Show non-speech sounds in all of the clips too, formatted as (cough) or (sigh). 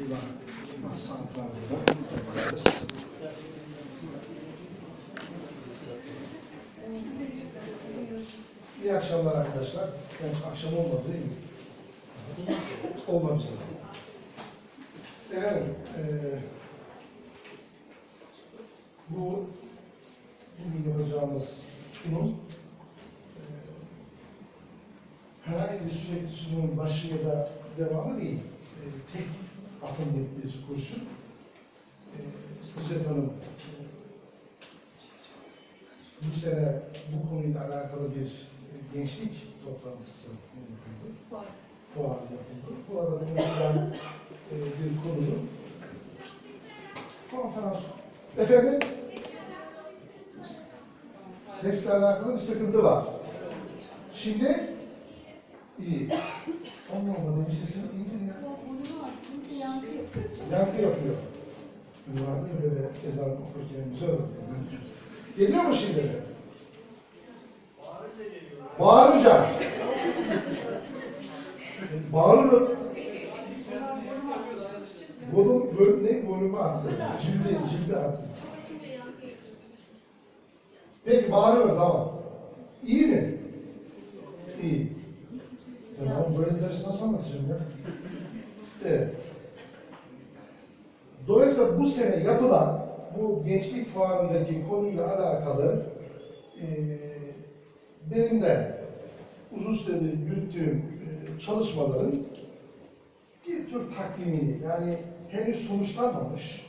Eyvah. Ah, saat var burada. İyi akşamlar arkadaşlar. Yani akşam olmadı değil mi? Olmamıştı. Efendim, eee bu bugün yapacağımız sunum eee herhangi bir sürekli sunumun başı ya da devamı değil. Eee tek atımlık bir kurşun. Güzel Hanım bu sene bu konuyla alakalı bir e, gençlik toplantısı yapıldı. Fuar yapıldı. Burada bulunan e, bir konunun konferans. Efendim? Sesle alakalı bir sıkıntı var. Şimdi iyi. Allah Allah benim sesim iyidir ya. Yankı yapıyor. Ünvanı böyle ezan okurken güzel oluyor. Geliyor mu şimdi? Bağırınca. Bağırırım. Volüm, vol, ne? Volümü arttı. Cildi, cildi arttı. Peki bağırıyoruz tamam. İyi mi? İyi. Tamam böyle ders nasıl anlatacağım ya? Evet. Dolayısıyla bu sene yapılan bu gençlik fuarındaki konuyla alakalı e, benim de uzun süredir yürüttüğüm e, çalışmaların bir tür takvimini yani henüz sonuçlanmamış,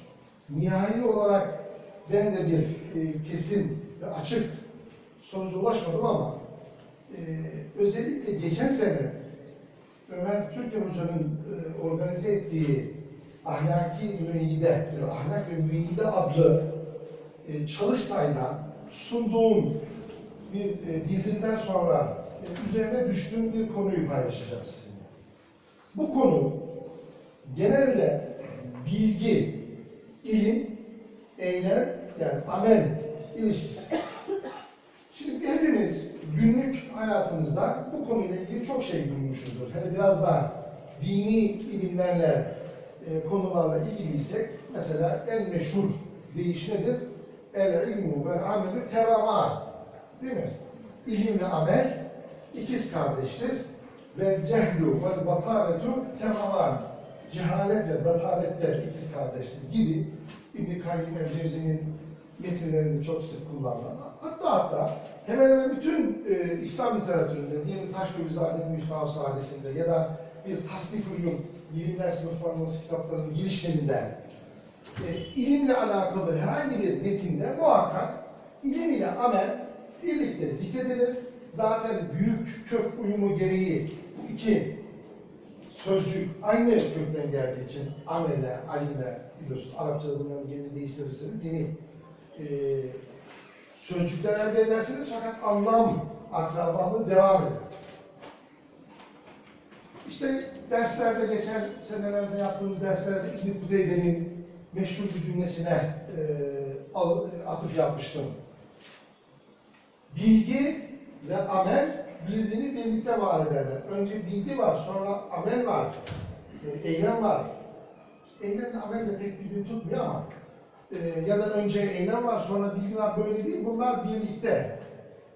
nihai olarak ben de bir e, kesin ve açık sonuca ulaşmadım ama e, özellikle geçen sene Ömer Türker Hoca'nın e, organize ettiği ahlaki müeyyide, ya da ahlak ve müeyyide adlı e, çalıştayda sunduğum bir e, sonra e, üzerine düştüğüm bir konuyu paylaşacağım sizinle. Bu konu genelde bilgi, ilim, eylem yani amel ilişkisi. Şimdi hepimiz günlük hayatımızda bu konuyla ilgili çok şey duymuşuzdur. Hani biraz daha dini ilimlerle, e, konularla ilgiliysek, mesela en meşhur deyiş nedir? El ilmu ve amelü tevama. Değil mi? İlim ve amel ikiz kardeştir. Ve cehlu ve bataretu temaman. Cehalet ve bataretler ikiz kardeştir gibi İbn-i Kayyum el-Cevzi'nin metinlerinde çok sık kullanmaz. Hatta hatta hemen hemen bütün e, İslam literatüründe, diyelim Taşköprüzade'nin Müftah Sadesi'nde ya da bir tasnif-ül bilimler sınıflandırması kitaplarının girişlerinde e, ilimle alakalı herhangi bir metinde muhakkak ilim ile amel birlikte zikredilir. Zaten büyük kök uyumu gereği bu iki sözcük aynı kökten geldiği için amelle, alimle biliyorsunuz Arapçada bunların yerini değiştirirseniz yeni e, sözcükler elde edersiniz fakat anlam akrabalığı devam eder. İşte derslerde geçen senelerde yaptığımız derslerde İbn-i Kuteybe'nin meşhur bir cümlesine e, al- atıf yapmıştım. Bilgi ve amel birbirini birlikte var ederler. Önce bilgi var, sonra amel var, e, eylem var. Eylemle amel de pek birbirini tutmuyor ama e, ya da önce eylem var, sonra bilgi var böyle değil. Bunlar birlikte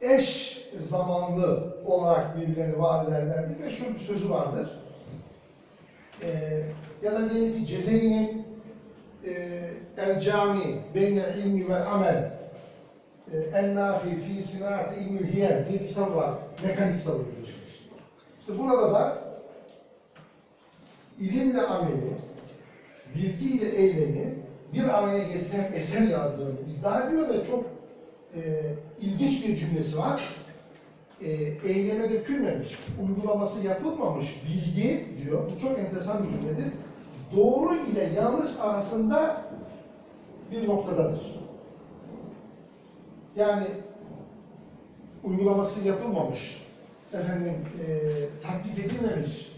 eş zamanlı olarak birbirlerini var ederler diye meşhur bir sözü vardır. E, ya da diyelim ki Cezeri'nin e, El Cami Beyne ilmi ve amel e, En Nafi Fi Sinati İlmül Hiyel diye bir kitap var. Mekanik kitabı biliyorsunuz. İşte burada da ilimle ameli, bilgiyle eylemi bir araya getiren eser yazdığını iddia ediyor ve çok e, ilginç bir cümlesi var. E, eyleme dökülmemiş, uygulaması yapılmamış bilgi diyor. Bu çok enteresan bir cümledir. Doğru ile yanlış arasında bir noktadadır. Yani uygulaması yapılmamış, efendim e, tatbik edilmemiş,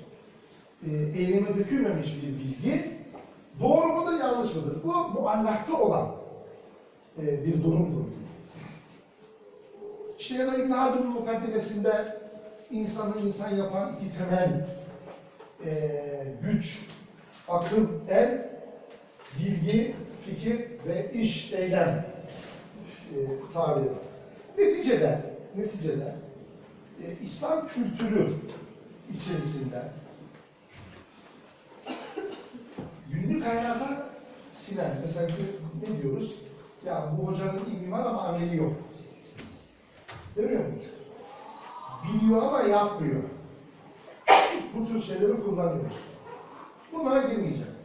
e, eyleme dökülmemiş bir bilgi doğru mudur, yanlış mıdır? Bu muallakta olan e, bir durumdur. İşte ya da İbn Haldun'un mukaddimesinde insanı insan yapan iki temel e, güç akıl, el, bilgi, fikir ve iş, eylem e, tabiri var. Neticede, neticede e, İslam kültürü içerisinde günlük hayata sinen, mesela ne diyoruz? Ya bu hocanın ilmi var ama ameli yok. Demiyor muyuz? Biliyor ama yapmıyor. Bu tür şeyleri kullanıyoruz. Bunlara girmeyeceğim.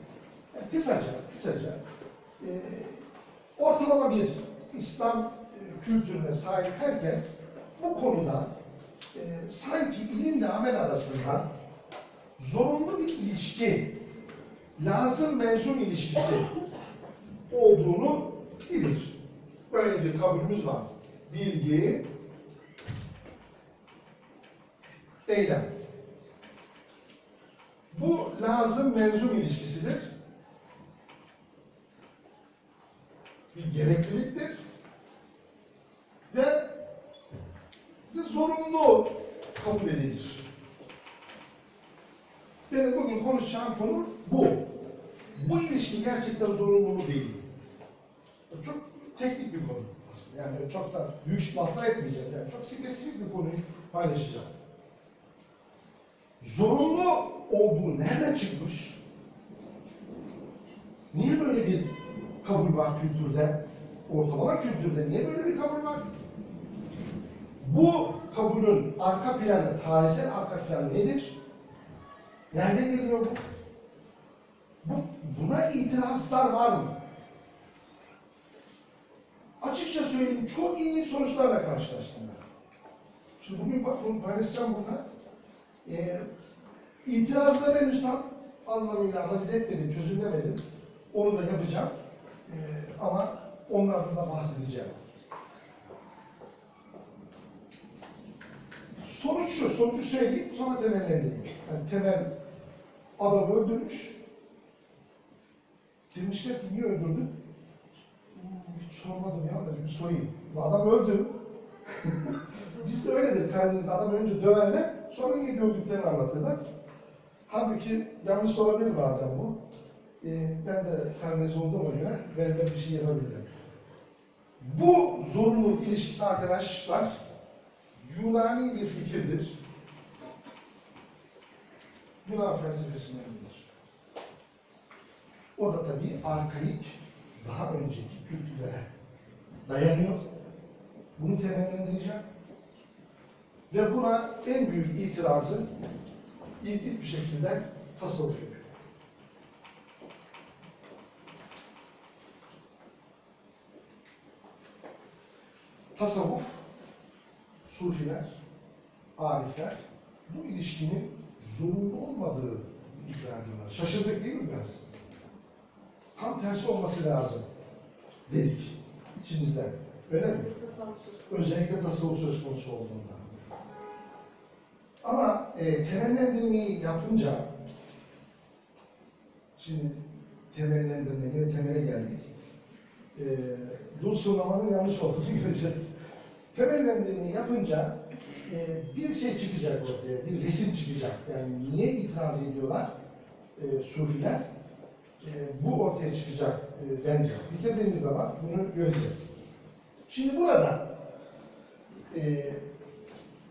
Yani kısaca, kısaca e, ortalama bir İslam e, kültürüne sahip herkes bu konuda e, sanki ilimle amel arasında zorunlu bir ilişki, lazım menzun ilişkisi olduğunu bilir. Böyle bir kabulümüz var. Bilgi, eylem. Bu lazım menzun ilişkisidir. Bir gerekliliktir. Ve bir zorunlu kabul edilir. Benim bugün konuşacağım konu bu. Bu ilişki gerçekten zorunlu mu değil. Çok teknik bir konu aslında. Yani çok da büyük laflar etmeyeceğim. Yani çok spesifik bir konuyu paylaşacağım. Zorunlu olduğu nereden çıkmış? Niye böyle bir kabul var kültürde? Ortalama kültürde niye böyle bir kabul var? Bu kabulün arka planı, tarihsel arka planı nedir? Nereden geliyor bu? bu? Buna itirazlar var mı? Açıkça söyleyeyim, çok ilginç sonuçlarla karşılaştım ben. Şimdi bugün bak bunu paylaşacağım burada. Ee, itirazları henüz tam anlamıyla analiz etmedim, çözümlemedim. Onu da yapacağım. Ee, ama onlardan da bahsedeceğim. Sonuç şu, sonucu söyleyeyim, sonra temellendireyim. Yani temel adamı öldürmüş. Demişler ki niye öldürdün? Hiç sormadım ya, dedim, sorayım. Bu adam öldü. (laughs) Biz de öyledir Karadeniz'de adam önce döverler, sonra niye dövdüklerini anlatırlar. Halbuki yanlış olabilir bazen bu. Ee, ben de Karadeniz olduğuma göre benzer bir şey yapabilirim. Bu zorunluluk ilişkisi arkadaşlar Yunani bir fikirdir. Yunan felsefesinden gelir. O da tabii arkaik, daha önceki kültürlere dayanıyor. Bunu temellendireceğim. Ve buna en büyük itirazı ilginç bir şekilde tasavvuf yapıyor. Tasavvuf, sufiler, arifler bu ilişkinin zorunlu olmadığı iddia ediyorlar. Şaşırdık değil mi biraz? Tam tersi olması lazım dedik içimizden. Öyle mi? Özellikle tasavvuf söz konusu olduğunda. Ama e, temellendirmeyi yapınca şimdi temellendirme, yine temele geldik. E, Dulsulamanın yanlış olduğunu (laughs) göreceğiz. Temellendirmeyi yapınca e, bir şey çıkacak ortaya, bir resim çıkacak. Yani niye itiraz ediyorlar e, sufiler? E, bu ortaya çıkacak e, bence. Bitirdiğimiz zaman bunu göreceğiz. Şimdi burada e,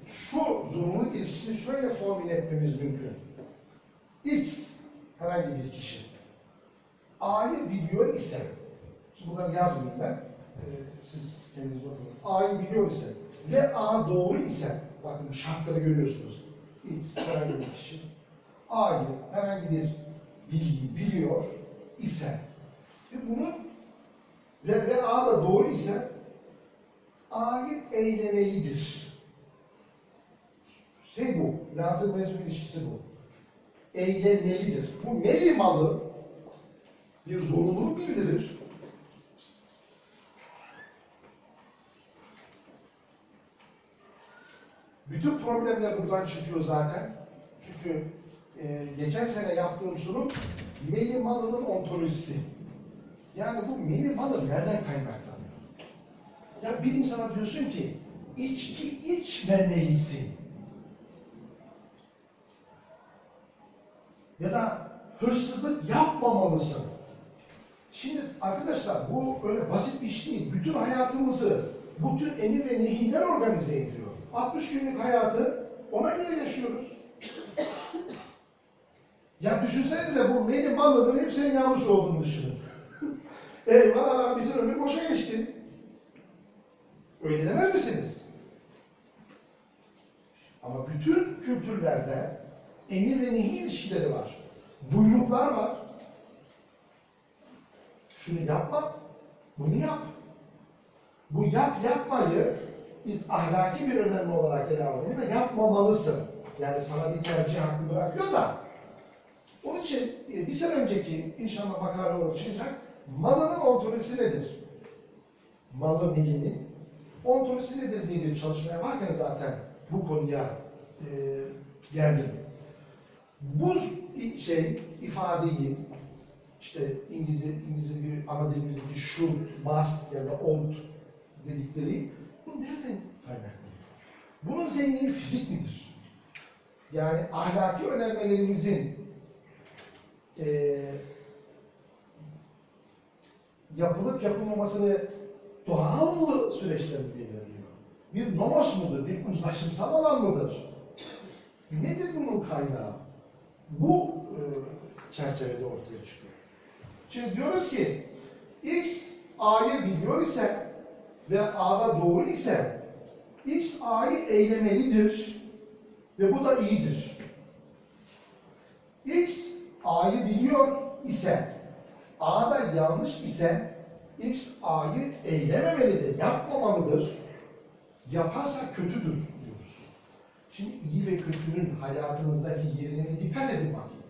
şu zorunluluk ilişkisini şöyle formüle etmemiz mümkün. X herhangi bir kişi A'yı biliyor ise, şimdi bunları yazmayayım ben, e, siz kendiniz not alın. A'yı biliyor ise ve A doğru ise, bakın şartları görüyorsunuz. X herhangi bir kişi A'yı herhangi bir bilgi biliyor ise ve bunu ve, ve A da doğru ise A'yı eylemelidir. Şey bu, lazım mevzu ilişkisi bu. Eylemelidir. Bu meli malı bir zorunluluk bildirir. Bütün problemler buradan çıkıyor zaten. Çünkü e, geçen sene yaptığım sunum meli malının ontolojisi. Yani bu meli malı nereden kaynaklanıyor? Ya bir insana diyorsun ki içki içmemelisin. Ya da hırsızlık yapmamalısın. Şimdi arkadaşlar bu öyle basit bir iş değil. Bütün hayatımızı bu tür emir ve nehirler organize ediyor. 60 günlük hayatı ona göre yaşıyoruz. Ya düşünsenize bu benim malının hepsinin yanlış olduğunu düşünün. (laughs) Eyvah bütün ömür boşa geçti. Öyle demez misiniz? Ama bütün kültürlerde emir ve nehi ilişkileri var. Buyruklar var. Şunu yapma, bunu yap. Bu yap yapmayı biz ahlaki bir önemli olarak ele aldığımızda yapmamalısın. Yani sana bir tercih hakkı bırakıyor da. Onun için e, bir sene önceki inşallah makale çıkacak. Malının ontolojisi nedir? Malı milini. Ontolojisi nedir diye bir çalışma yaparken zaten bu konuya e, geldim. Bu şey ifadeyi işte İngilizce, İngilizce bir ana dilimizdeki should, must ya da ought dedikleri nereden kaynaklanıyor? Bunun zenginliği fizik midir? Yani ahlaki önermelerimizin eee yapılıp yapılmamasını doğal mı süreçler mi belirliyor? Bir nomos mudur? Bir uzlaşımsal alan mıdır? Nedir bunun kaynağı? Bu e, çerçevede ortaya çıkıyor. Şimdi diyoruz ki X A'yı biliyor ise ve A'da doğru ise X A'yı eylemelidir ve bu da iyidir. X A'yı biliyor ise A'da yanlış ise X A'yı eylememelidir, yapmamalıdır. Yaparsa kötüdür diyoruz. Şimdi iyi ve kötünün hayatınızdaki yerine dikkat edin bakayım.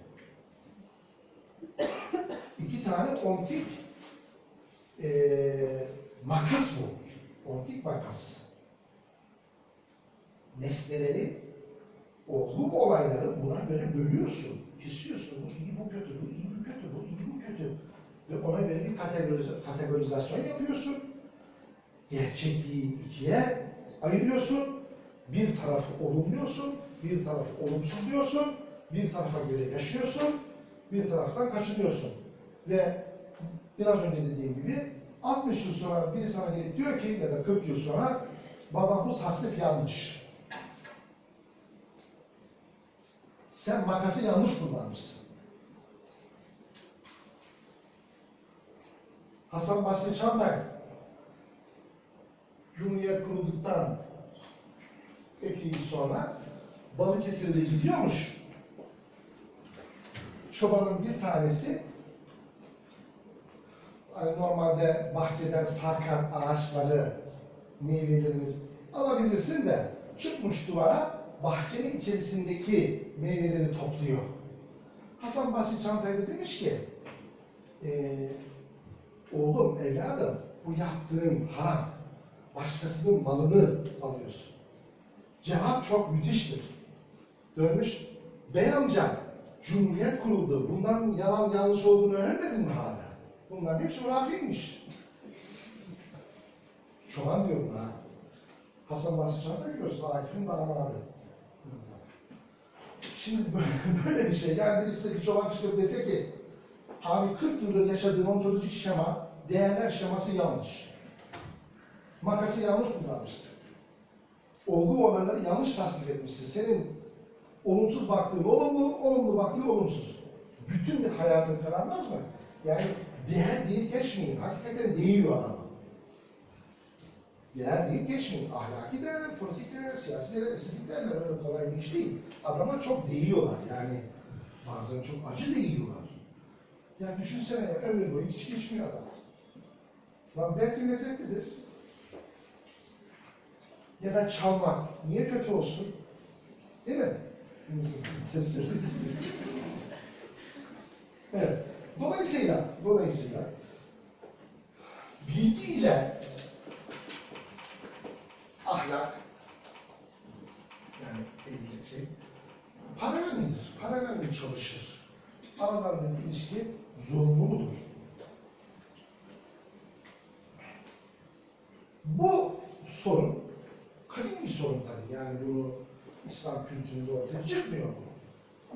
İki tane ontik eee makas bu. Ontik makas. Nesneleri, olgu olayları buna göre bölüyorsun. Kesiyorsun. Bu iyi, bu kötü, bu iyi, bu kötü, bu iyi, bu kötü. Ve ona göre bir kategorize- kategorizasyon yapıyorsun. Gerçekliği ikiye ayırıyorsun. Bir tarafı olumluyorsun, bir tarafı olumsuz diyorsun, bir tarafa göre yaşıyorsun, bir taraftan kaçınıyorsun. Ve biraz önce dediğim gibi 60 yıl sonra biri sana gelip diyor ki ya da 40 yıl sonra baba bu tasnif yanlış. Sen makası yanlış kullanmışsın. Hasan Basri Çandak Cumhuriyet kurulduktan epey yıl sonra Balıkesir'de gidiyormuş. Çobanın bir tanesi hani normalde bahçeden sarkan ağaçları, meyvelerini alabilirsin de çıkmış duvara bahçenin içerisindeki meyveleri topluyor. Hasan Basri Çantay'da demiş ki eee oğlum, evladım bu yaptığın haram. Başkasının malını alıyorsun. Cevap çok müthiştir. Dönmüş, bey amca, cumhuriyet kuruldu. Bunların yalan yanlış olduğunu öğrenmedin mi hala? Bunların hepsi hurafiymiş. Çoban diyorum ha. Hasan Basri Çanta biliyorsun, Akif'in damadı. Şimdi (laughs) böyle bir şey, yani birisi bir çoban çıkıp dese ki, abi 40 yıldır yaşadığın ontolojik şema, değerler şeması yanlış. Makası yanlış kullanmışsın. Olgu olayları yanlış tasnif etmişsin. Senin olumsuz baktığın olumlu, olumlu baktığın olumsuz. Bütün bir hayatın kararmaz mı? Yani değer deyip geçmeyin. Hakikaten değiyor adama. Değer deyip geçmeyin. Ahlaki değerler, politik değerler, siyasi değerler, estetik değerler öyle kolay bir iş değil. Adama çok değiyorlar. Yani bazen çok acı değiyorlar. Ya düşünsene ya, ömür boyu hiç içmiyor adam. Lan belki lezzetlidir. Ya da çalmak. Niye kötü olsun? Değil mi? (laughs) evet. Dolayısıyla, dolayısıyla bilgi ile ahlak yani eğilim şey paralel midir? Paralel mi çalışır? Aralarındaki ilişki zorunlu mudur? Bu sorun kadim bir sorun tabii. Yani bunu İslam kültüründe ortaya çıkmıyor bu.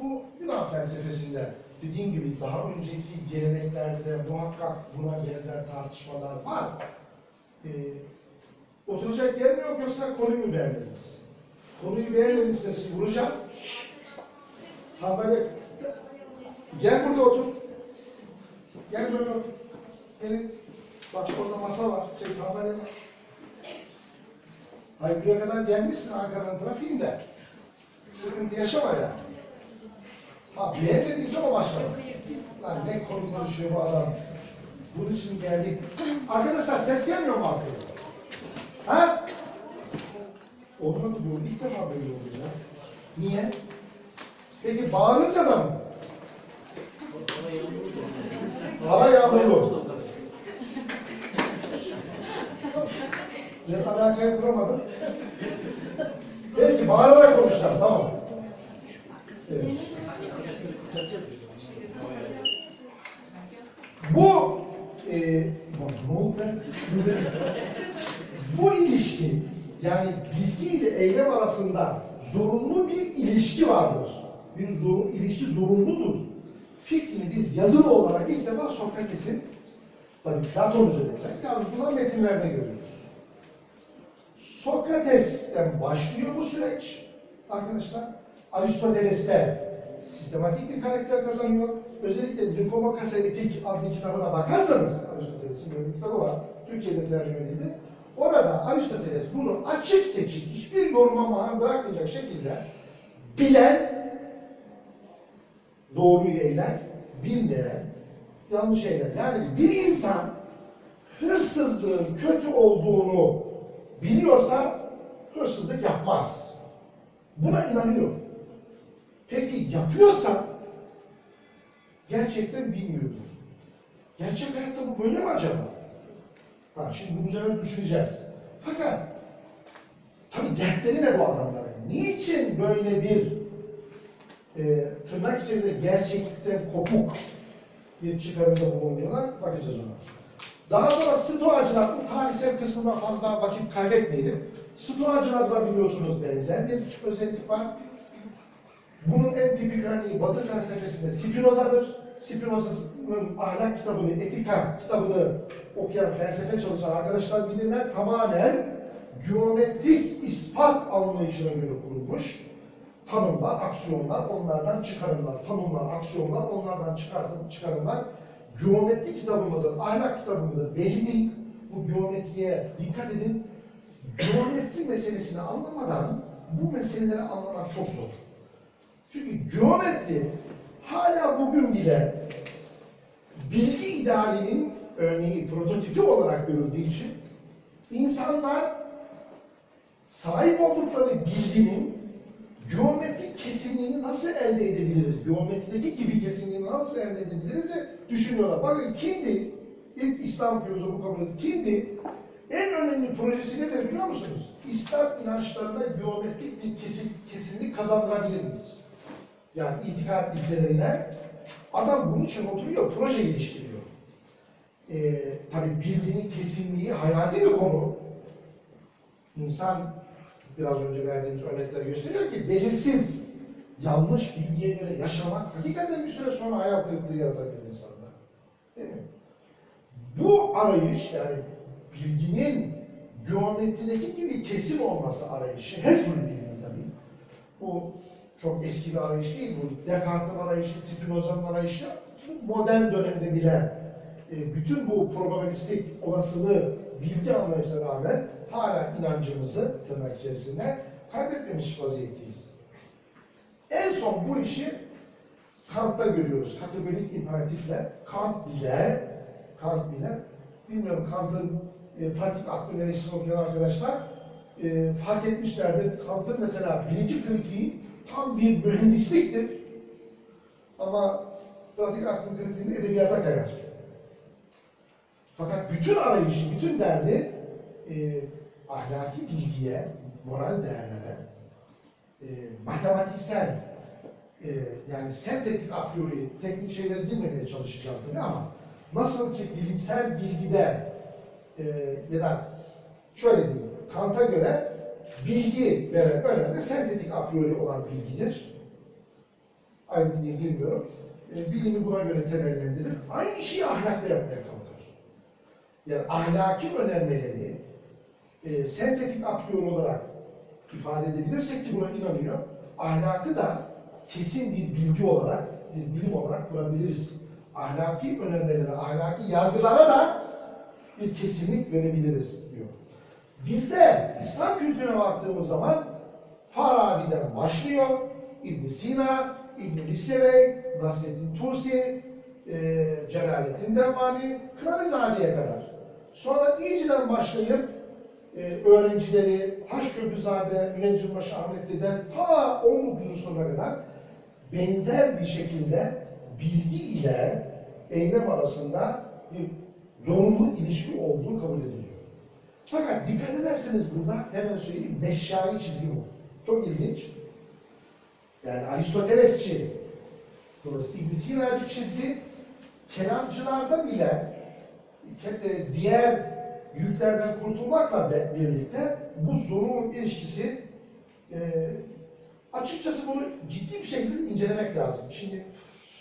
Bu Yunan felsefesinde dediğim gibi daha önceki geleneklerde de muhakkak buna benzer tartışmalar var. Ee, oturacak yer mi yok yoksa konuyu mu beğenmediniz? Konuyu beğenmediyseniz vuracağım. Sandalye... Gel burada otur. Gel böyle otur. Gelin. Bak orada masa var. Şey sandalye var. Hayır buraya kadar gelmişsin Ankara'nın trafiğinde. Sıkıntı yaşama ya. Ha beğenmediyse o başka. Lan ne konu konuşuyor bu adam. Bunun için geldik. Arkadaşlar ses gelmiyor mu arkaya? Ha? Olmadı bu. İlk defa böyle oluyor ya. Niye? Peki bağırınca da mı? Hava yağmurlu. Ben alakayı kuramadım. Peki bağırarak konuşacağım. Tamam. Evet. Bu e, bak ne oldu? Bu ilişki yani bilgi ile eylem arasında zorunlu bir ilişki vardır. Bir zorun, ilişki zorunludur. Fikrini biz yazılı olarak ilk defa Sokrates'in tabii Platon üzerinden yazdığı metinlerde görüyoruz. Sokrates'ten başlıyor bu süreç arkadaşlar. Aristoteles'te sistematik bir karakter kazanıyor. Özellikle Nikomokasa Etik adlı kitabına bakarsanız, Aristoteles'in böyle bir kitabı var, Türkçe'de tercüme edildi. Orada Aristoteles bunu açık seçik, hiçbir yoruma mahal bırakmayacak şekilde bilen, doğruyu eyler, bilmeyen, yanlış eyler. Yani bir insan hırsızlığın kötü olduğunu biliyorsa hırsızlık yapmaz. Buna inanıyor. Peki yapıyorsa gerçekten bilmiyordur. Gerçek hayatta bu böyle mi acaba? Ha, şimdi bunun üzerine düşüneceğiz. Fakat tabii dertleri ne bu adamların? Niçin böyle bir e, tırnak içerisinde gerçeklikten kopuk bir çıkarımda bulunuyorlar? Bakacağız ona. Daha sonra Stoacılar, bu tarihsel kısmına fazla vakit kaybetmeyelim. Stoacılarda biliyorsunuz benzer bir özellik var. Bunun en tipik örneği Batı felsefesinde Spinoza'dır. Spinoza'nın ahlak kitabını, etika kitabını okuyan felsefe çalışan arkadaşlar bilirler. Tamamen geometrik ispat anlayışına göre kurulmuş. Tanımlar, aksiyonlar, onlardan çıkarımlar, tanımlar, aksiyonlar, onlardan çıkartım, çıkarımlar. Geometri kitabı mıdır, ahlak kitabı mıdır belli değil. Bu geometriye dikkat edin. Geometri meselesini anlamadan bu meseleleri anlamak çok zor. Çünkü geometri hala bugün bile bilgi idealinin örneği, prototipi olarak görüldüğü için insanlar sahip oldukları bilginin geometrik kesinliğini nasıl elde edebiliriz? Geometrideki gibi kesinliğini nasıl elde edebiliriz? düşünüyorlar. Bakın kimdi? İlk İslam filozofu kabul edilen kimdi? En önemli projesi nedir biliyor musunuz? İslam inançlarına geometrik bir kesin, kesinlik kazandırabilir miyiz? Yani itikat ilkelerine adam bunun için oturuyor, proje geliştiriyor. Ee, tabii bilginin kesinliği hayati bir konu. İnsan biraz önce verdiğimiz örnekler gösteriyor ki belirsiz, yanlış bilgiye göre yaşamak hakikaten bir süre sonra hayal kırıklığı yaratabilir insanda. Değil mi? Bu arayış yani bilginin geometrideki gibi kesin olması arayışı, her türlü bilginin tabii. Bu çok eski bir arayış değil, bu Descartes'in arayışı, Spinoza'nın arayışı, modern dönemde bile e, bütün bu probabilistik olasılığı bilgi anlayışına rağmen hala inancımızı tırnak içerisinde kaybetmemiş vaziyetteyiz. En son bu işi Kant'ta görüyoruz. Kategorik imperatifle. Kant bile Kant bile bilmiyorum Kant'ın e, pratik aklı önerisini okuyan arkadaşlar e, fark etmişlerdir. Kant'ın mesela birinci kritiği tam bir mühendisliktir. Ama pratik aklın kritiğinde edebiyata kayar. Fakat bütün arayışı, bütün derdi e, ahlaki bilgiye, moral değerlere, e, matematiksel, e, yani sentetik a priori, teknik şeyleri bilmemeye çalışacağım tabii ama nasıl ki bilimsel bilgide e, ya da şöyle diyeyim, Kant'a göre bilgi veren önemli sentetik a priori olan bilgidir. ayrıntıya girmiyorum. E, bilimi buna göre temellendirir. Aynı şeyi ahlakta yapmaya kalkar. Yani ahlaki önermeleri e, sentetik apriyon olarak ifade edebilirsek ki buna inanıyor, ahlakı da kesin bir bilgi olarak, bir bilim olarak kurabiliriz. Ahlaki önermelere, ahlaki yargılara da bir kesinlik verebiliriz. Bizde İslam kültürüne baktığımız zaman Farabi'den başlıyor, İbn Sina, İbn Miskevey, Nasreddin Tusi, e, Celaleddin Devmani, Kınalızade'ye kadar. Sonra iyiciden başlayıp e, öğrencileri Haşköprüzade, Müneccimbaşı Ahmetli'den ta 19. sonuna kadar benzer bir şekilde bilgi ile eylem arasında bir zorunlu ilişki olduğu kabul ediliyor. Fakat dikkat ederseniz burada hemen söyleyeyim meşyai çizgi bu. Çok ilginç. Yani Aristotelesçi, dolayısıyla İbn Sina'cı çizgi, kelamcılarda bile e, diğer yüklerden kurtulmakla birlikte bu zorunlu ilişkisi e, açıkçası bunu ciddi bir şekilde incelemek lazım. Şimdi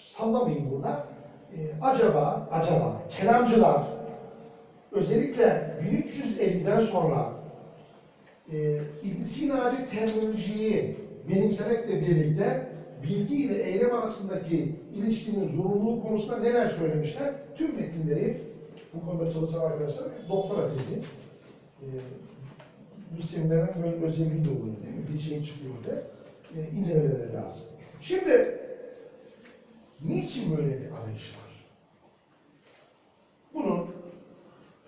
sallamayın burada. E, acaba, acaba kelamcılar özellikle 1350'den sonra e, İbn Sina'cı terminolojiyi benimsemekle birlikte bilgi ile eylem arasındaki ilişkinin zorunluluğu konusunda neler söylemişler? Tüm metinleri bu konuda çalışan arkadaşlar doktora tezi e, bu seminerin böyle özelliği de oluyor değil mi? Bir şey çıkıyor da e, incelemeleri lazım. Şimdi niçin böyle bir arayış var? Bunun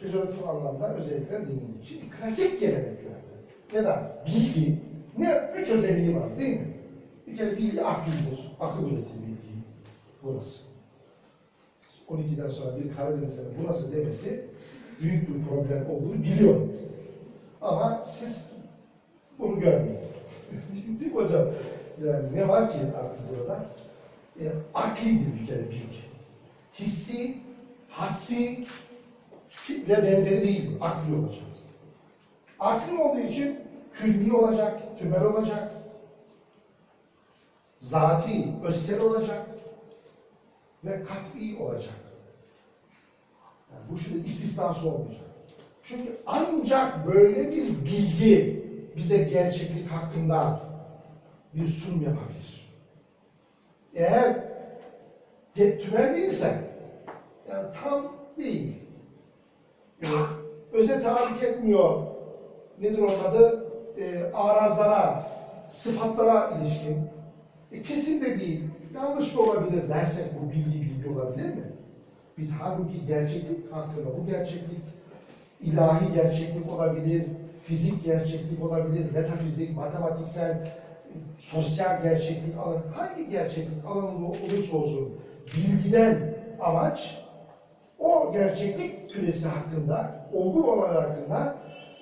pejoratif anlamda özellikler değindik. Şimdi klasik geleneklerde ya da bilgi ne üç özelliği var değil mi? Bir kere bilgi akıldır. Akıl üretir bilgiyi. Burası. 12'den sonra bir Karadeniz'in burası demesi büyük bir problem olduğunu biliyorum. Ama siz bunu görmeyin. (laughs) Değil hocam? Yani ne var ki artık burada? E, aklidir bir kere bilgi. Hissi, hadsi ve benzeri değil. Akli olacak. Akli olduğu için külli olacak, tümel olacak, zati, özsel olacak ve kat'i olacak. Yani bu şimdi istisnası olmayacak. Çünkü ancak böyle bir bilgi bize gerçeklik hakkında bir sunum yapabilir. Eğer tümel değilse, yani tam değil, öze tahrik etmiyor, nedir onun adı, e, arazlara, sıfatlara ilişkin, e, kesin de değil, yanlış da olabilir dersek bu bilgi bilgi olabilir mi? Biz halbuki gerçeklik hakkında, bu gerçeklik ilahi gerçeklik olabilir, fizik gerçeklik olabilir, metafizik, matematiksel, sosyal gerçeklik alanı, hangi gerçeklik alanında olursa olsun bilgiden amaç o gerçeklik küresi hakkında, olgu olanlar hakkında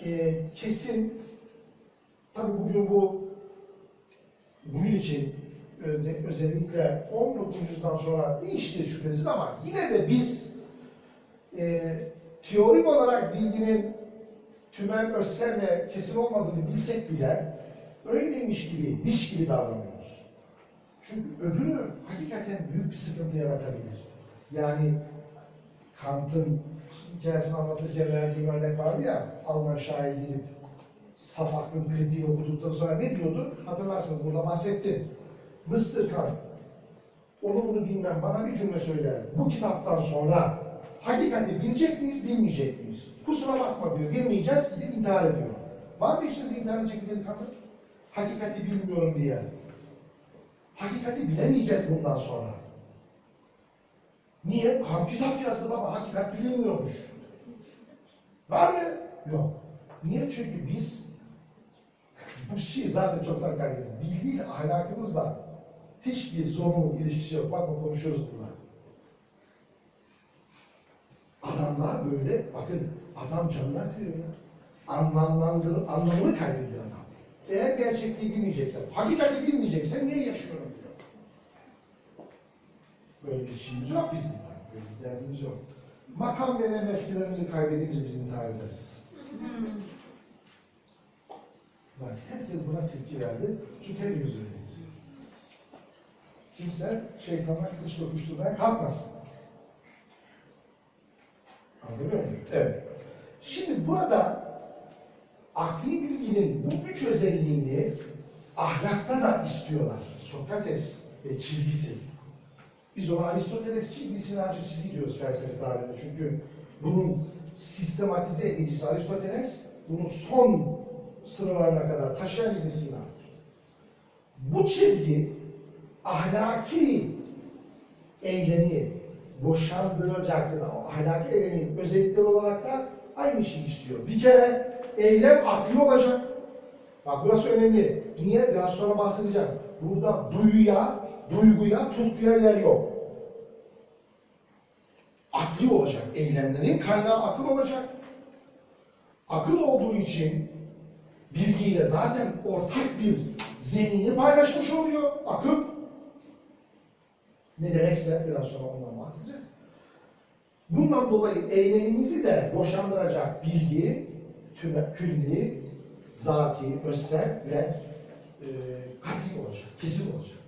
e, kesin, tabi bugün bu bugün için öze- özellikle 19. yüzyıldan sonra değişti şüphesiz ama yine de biz e, teorik olarak bilginin tümel, özsel ve kesin olmadığını bilsek bile öyleymiş gibi, miş gibi davranıyoruz. Çünkü öbürü hakikaten büyük bir sıkıntı yaratabilir. Yani Kant'ın hikayesini anlatırken verdiğim örnek vardı ya, Alman şair gidip saf aklın kritiğini okuduktan sonra ne diyordu? Hatırlarsınız burada bahsettim. Mr. Kant, onu bunu bilmem, bana bir cümle söyle. Bu kitaptan sonra hakikati bilecek miyiz, bilmeyecek miyiz? Kusura bakma diyor, bilmeyeceğiz, gidip intihar ediyor. Var mı içinde intihar edecek bir delikanlı? Hakikati bilmiyorum diye. Hakikati bilemeyeceğiz bundan sonra. Niye? Kant kitap yazdı baba, hakikat bilinmiyormuş. Var mı? Yok. Niye? Çünkü biz bu şeyi zaten çoktan kaydettik. Bilgiyle ahlakımızla hiçbir zorunluluk ilişkisi yok. Bakma konuşuyoruz burada. Adamlar böyle, bakın adam canına kıyıyor ya. Anlamlandır, anlamını kaybediyor adam. Eğer gerçekliği bilmeyeceksen, hakikati bilmeyeceksen niye yaşıyorum. Böyle bir şeyimiz yok bizim. Böyle bir derdimiz yok. Makam ve mefkilerimizi kaybedince biz intihar ederiz. Bak herkes buna tepki verdi. Çünkü hepimiz öyleyiz. kimse şeytanla kılıç dokuşturmaya kalkmasın. Anladın mı? Evet. Şimdi burada akli bilginin bu üç özelliğini ahlakta da istiyorlar. Sokrates ve çizgisi. Biz ona Aristoteles çizgisini ancak çizgi diyoruz felsefe tarihinde. Çünkü bunun sistematize edicisi Aristoteles, bunun son sınırlarına kadar taşıyan İbn Sina'dır. Bu çizgi ahlaki eylemi boşandıracak ya da ahlaki eylemin özellikleri olarak da aynı şeyi istiyor. Bir kere eylem akli olacak. Bak burası önemli. Niye? Biraz sonra bahsedeceğim. Burada duyuya, duyguya, tutkuya yer yok. Akli olacak. Eylemlerin kaynağı akıl olacak. Akıl olduğu için bilgiyle zaten ortak bir zemini paylaşmış oluyor. Akıl ne demekse biraz sonra ondan bahsedeceğiz. Bundan dolayı eylemimizi de boşandıracak bilgi, tüme, külli, zati, özsel ve e, kat'i olacak, kesin olacak.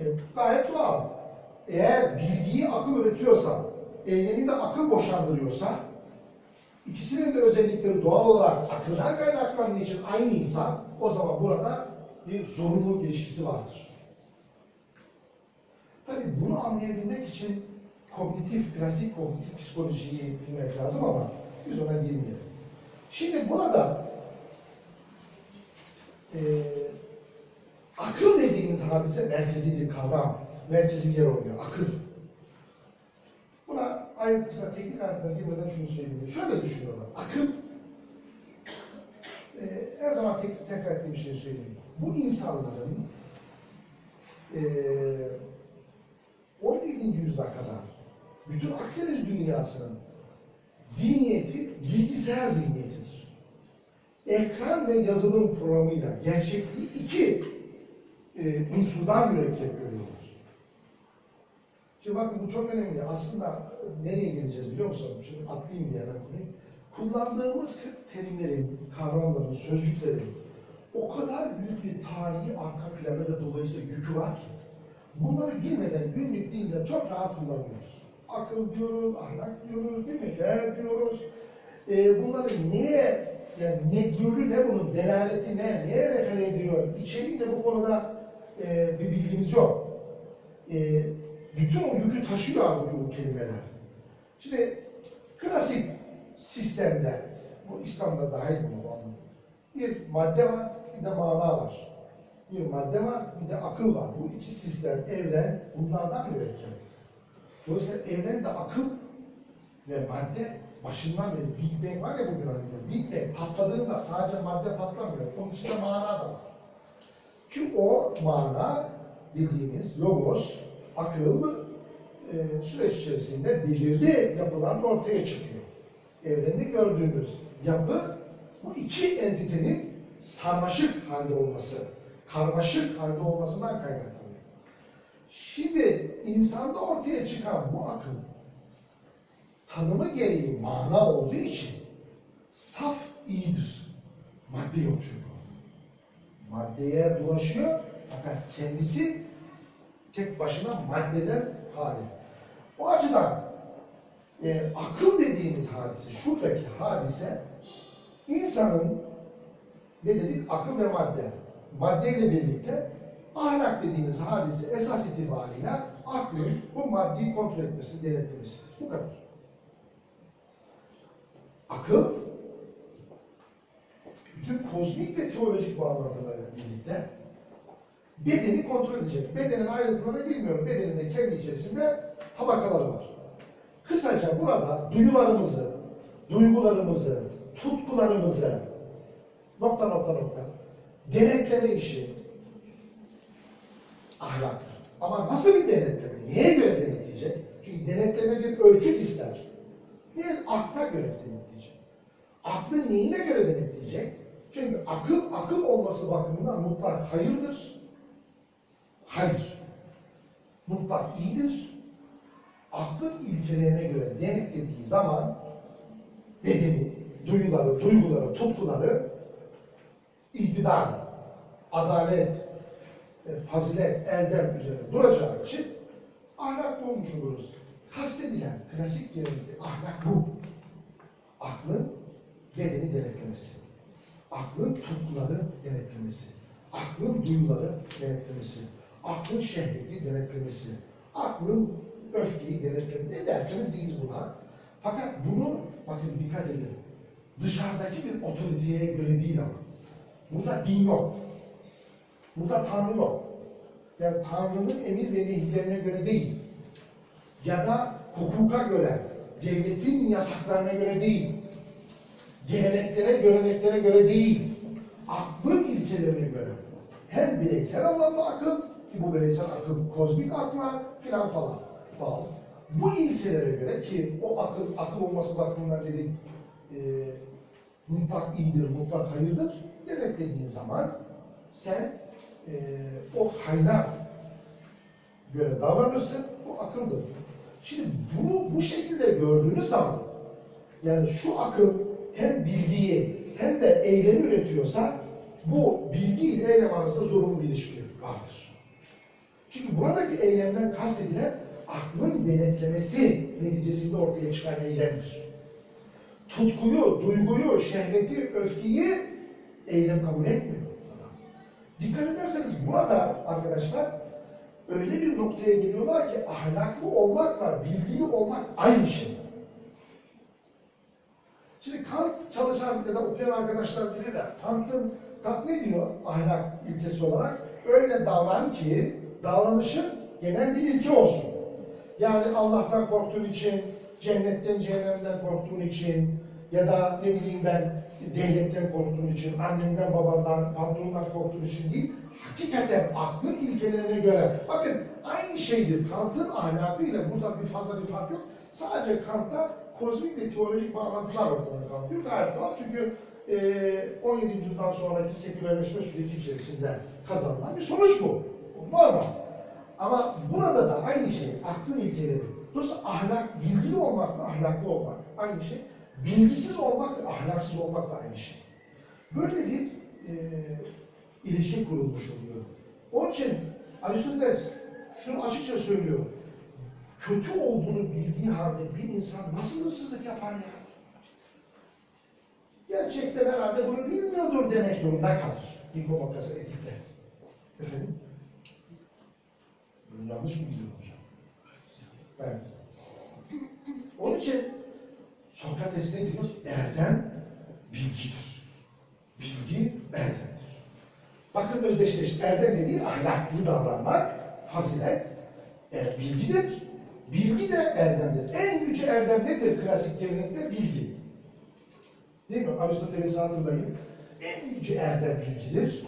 E, gayet doğal. Eğer bilgiyi akıl üretiyorsa, eylemi de akıl boşandırıyorsa, ikisinin de özellikleri doğal olarak akıldan kaynaklandığı için aynıysa, o zaman burada bir zorunluluk ilişkisi vardır. Tabii bunu anlayabilmek için kognitif, klasik kognitif psikolojiyi bilmek lazım ama biz ona girmeyelim. Şimdi burada e, akıl dediğimiz hadise merkezi bir kavram, merkezi bir yer oynuyor. Akıl. Buna ayrıntısına, teknik ayrıntısına girmeden şunu söyleyeyim. Şöyle düşünüyorlar. Akıl, e, her zaman tek, tekrar ettiğim bir şey söyleyeyim. Bu insanların e, 17. yüzyıla kadar bütün Akdeniz dünyasının zihniyeti bilgisayar zihniyetidir. Ekran ve yazılım programıyla gerçekliği iki e, unsurdan mürekkep görüyorlar. Şimdi bakın bu çok önemli. Aslında nereye geleceğiz biliyor musun? Şimdi atlayayım bir yana konuyu. Kullandığımız terimlerin, kavramların, sözcüklerin o kadar büyük bir tarihi arka planı ve dolayısıyla yükü var ki bunları bilmeden günlük dilde çok rahat kullanıyoruz. Akıl diyoruz, ahlak diyoruz, değil mi? Değer diyoruz. Ee, bunları neye, yani ne diyoru ne bunun, delaleti ne, neye refer ediyor, içeriği de bu konuda e, bir bilgimiz yok. E, bütün o yükü taşıyor halbuki bu kelimeler. Şimdi klasik sistemde, bu İslam'da dahil bunu anladım. Bir madde var, bir de mana var. Bir madde var, bir de akıl var. Bu iki sistem, evren bunlardan mürekkep. Dolayısıyla evrende akıl ve madde başından beri Big Bang var ya bugün hani Big Bang patladığında sadece madde patlamıyor. Onun içinde mana da var. Ki o mana dediğimiz logos, akıl e, süreç içerisinde belirli yapılarla ortaya çıkıyor. Evrende gördüğümüz yapı bu iki entitenin sarmaşık halde olması, karmaşık halde olmasından kaynaklanıyor. Şimdi insanda ortaya çıkan bu akıl tanımı gereği mana olduğu için saf iyidir. Madde yok çünkü. Maddeye bulaşıyor fakat kendisi tek başına maddeden hali. O açıdan e, akıl dediğimiz hadise, şuradaki hadise insanın ne dedik? Akıl ve madde. Maddeyle birlikte ahlak dediğimiz hadise esas itibariyle aklın bu maddeyi kontrol etmesi, denetlemesi. Bu kadar. Akıl bütün kozmik ve teolojik bağlantılarıyla birlikte bedeni kontrol edecek. Bedenin ayrıntılarına girmiyorum. Bedenin de kendi içerisinde tabakaları var. Kısaca burada duyularımızı, duygularımızı, tutkularımızı nokta nokta nokta denetleme işi ahlaktır. Ama nasıl bir denetleme? Neye göre denetleyecek? Çünkü denetleme bir ölçüt ister. Niye? Akla göre denetleyecek. Aklın neyine göre denetleyecek? Çünkü akıl, akıl olması bakımından mutlak hayırdır. Hayır. Mutlak iyidir. Aklın ilkelerine göre denetlediği zaman bedeni, duyuları, duyguları, tutkuları iktidar, adalet, e, fazilet, erdem üzerine duracağı için ahlaklı olmuş oluruz. Kastedilen klasik gelenekte ahlak bu. Aklın bedeni denetlemesi. Aklın tutkuları denetlemesi. Aklın duyuları denetlemesi. Aklın şehveti denetlemesi. Aklın öfkeyi denetlemesi. Ne derseniz deyiz buna. Fakat bunu bakın dikkat edin. Dışarıdaki bir otoriteye göre değil ama. Burada din yok. Burada Tanrı yok. Yani Tanrı'nın emir ve nehirlerine göre değil. Ya da hukuka göre, devletin yasaklarına göre değil. Geleneklere, göreneklere göre değil. Aklın ilkelerine göre. Hem bireysel anlamda akıl, ki bu bireysel akıl kozmik akla filan falan bağlı. Bu ilkelere göre ki o akıl, akıl olması bakımından dedik e, mutlak iyidir, mutlak hayırdır denetlediğin zaman sen e, o hayra göre davranırsın, bu akıldır. Şimdi bunu bu şekilde gördüğünüz zaman yani şu akıl hem bilgiyi hem de eylemi üretiyorsa bu bilgi ile eylem arasında zorunlu bir ilişki vardır. Çünkü buradaki eylemden kastedilen aklın denetlemesi neticesinde ortaya çıkan eylemdir. Tutkuyu, duyguyu, şehveti, öfkeyi eylem kabul etmiyor adam. Dikkat ederseniz burada arkadaşlar öyle bir noktaya geliyorlar ki ahlaklı olmakla bilgili olmak aynı şey. Şimdi Kant çalışan ya da okuyan arkadaşlar bilirler. Kant'ın Kant ne diyor ahlak ilkesi olarak? Öyle davran ki davranışın genel bir ilke olsun. Yani Allah'tan korktuğun için, cennetten, cehennemden korktuğun için ya da ne bileyim ben devletten korktuğun için, annenden, babandan, patronundan korktuğun için değil, hakikaten aklın ilkelerine göre. Bakın aynı şeydir. Kant'ın ahlakıyla burada bir fazla bir fark yok. Sadece Kant'ta kozmik ve teolojik bağlantılar ortadan kalkıyor. Gayet doğal çünkü e, 17. yüzyıldan sonraki sekülerleşme süreci içerisinde kazanılan bir sonuç bu. Normal. Ama burada da aynı şey, aklın ilkeleri. Dolayısıyla ahlak, bilgili olmakla ahlaklı olmak aynı şey. Bilgisiz olmak ve ahlaksız olmak da aynı şey. Böyle bir e, ilişki kurulmuş oluyor. Onun için Aristoteles şunu açıkça söylüyor. Kötü olduğunu bildiği halde bir insan nasıl hırsızlık yapar ya? Gerçekten herhalde bunu bilmiyordur demek zorunda kalır. Nikomakas'ın etikte. Efendim? Ben yanlış mı gidiyorum hocam? Ben. Onun için Sokrates ne diyor? Erdem bilgidir. Bilgi erdemdir. Bakın özdeşleşti. Erdem dediği ahlaklı davranmak, fazilet, e, bilgidir. Bilgi de erdemdir. En güçlü erdem nedir klasik gelenekte? Bilgi. Değil mi? Aristoteles'i hatırlayın. En yüce erdem bilgidir.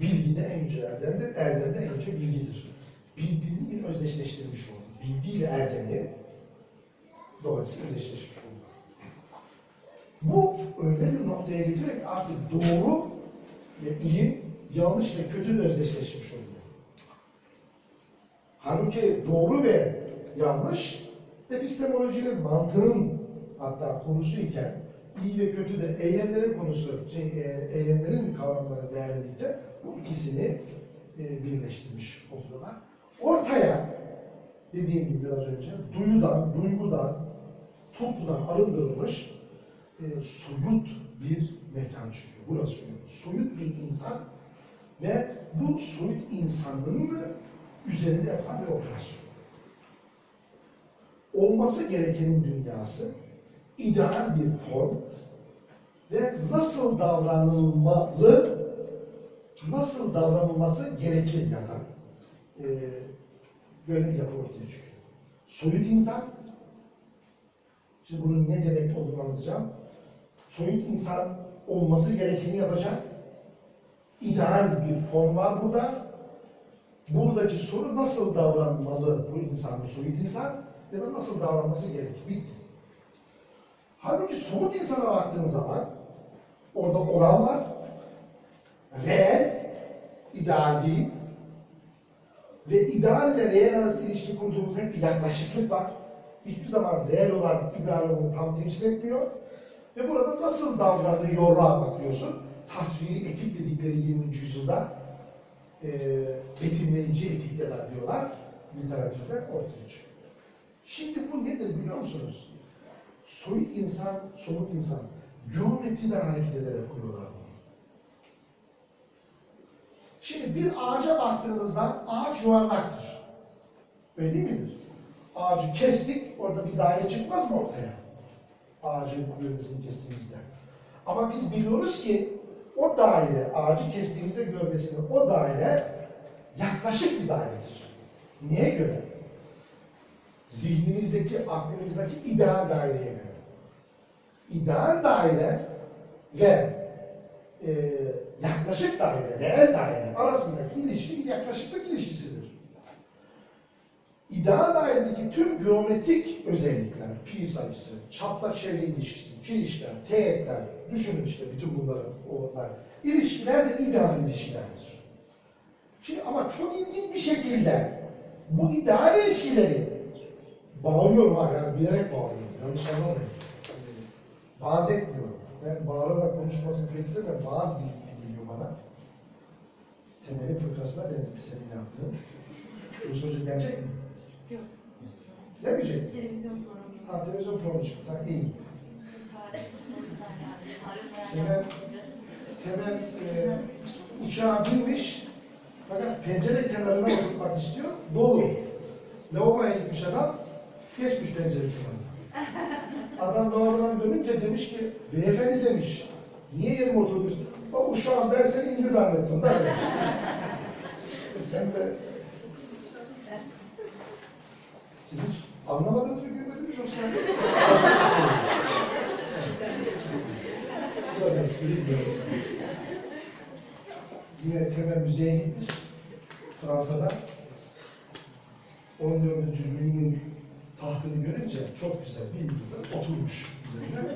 Bilgi de en yüce erdemdir. Erdem de en yüce bilgidir. Birbirini özdeşleştirmiş oldu. Bilgi ile erdemi dolayısıyla özdeşleşmiş oldu. Bu öyle bir noktaya getiriyor ki artık doğru ve iyi, yanlış ve kötü de özdeşleşmiş oluyor. Halbuki doğru ve yanlış epistemolojinin mantığın hatta konusu iken iyi ve kötü de eylemlerin konusu, şey, e, eylemlerin kavramları değerlilikte bu ikisini e, birleştirmiş oluyorlar. Ortaya dediğim gibi biraz önce duyudan, duygudan, tutkudan arındırılmış e, soyut bir mekan çıkıyor. Burası soyut. Soyut bir insan ve bu soyut insanlığın üzerinde yapan bir operasyon. Olması gerekenin dünyası, ideal bir form ve nasıl davranılmalı, nasıl davranılması gerekir ya da e, böyle bir yapı ortaya çıkıyor. Soyut insan, şimdi bunun ne demek olduğunu anlatacağım. Soyut insan olması gerekeni yapacak. İdeal bir form var burada. Buradaki soru nasıl davranmalı bu insan, bu soyut insan ya da nasıl davranması gerekir? Bitti. Halbuki somut insana baktığın zaman orada oran var. Reel, ideal değil. Ve idealle reel arası ilişki kurduğumuz hep bir yaklaşıklık var. Hiçbir zaman reel olan ideal olanı tam temsil etmiyor. Ve burada nasıl davranıyor'a bakıyorsun. Tasviri etik dedikleri 20. yüzyılda e, betimleyici etik ya da diyorlar literatürde ortaya çıkıyor. Şimdi bu nedir biliyor musunuz? Soyut insan, somut insan geometriden hareket ederek kuruyorlar bunu. Şimdi bir ağaca baktığınızda ağaç yuvarlaktır. Öyle değil midir? Ağacı kestik, orada bir daire çıkmaz mı ortaya? Ağacın gövdesini kestiğimizde. Ama biz biliyoruz ki o daire, ağacı kestiğimizde gövdesini, o daire yaklaşık bir dairedir. Neye göre? Zihnimizdeki, aklımızdaki ideal daireye göre. İdeal daire ve e, yaklaşık daire, reel daire arasındaki ilişki bir yaklaşıklık ilişkisidir. İdeal dairedeki tüm geometrik özellikler, pi sayısı, çatlak çevre ilişkisi, kirişler, teğetler, düşünün işte bütün bunların onlar. İlişkiler de ideal ilişkilerdir. Şimdi ama çok ilginç bir şekilde bu ideal ilişkileri bağlıyorum ha yani bilerek bağlıyorum. Yanlış anlamayın. Vaaz etmiyorum. Ben bağırarak konuşmasını pek sevmem. Vaaz değil geliyor bana. Temelin fıkrasına benzedi senin yaptığın. Yunus Hoca gelecek mi? Yok. Demeyecek mi? Televizyon programı. Ha, televizyon programı çıktı. Ha, iyi. Temel, Temel e, uçağa binmiş fakat pencere kenarına oturmak istiyor. Dolu. Lavaboya gitmiş adam. Geçmiş pencere kenarına. Adam lavabodan dönünce demiş ki beyefendi demiş. Niye yerime oturdun? O uşağım ben seni indi zannettim. Ben de. Sen de siz hiç anlamadınız mı gülmediniz yoksa? Bu da espri. Yine Temel Müze'ye gitmiş. Fransa'da. 14. Louis'nin tahtını görünce çok güzel bir yılda oturmuş üzerine.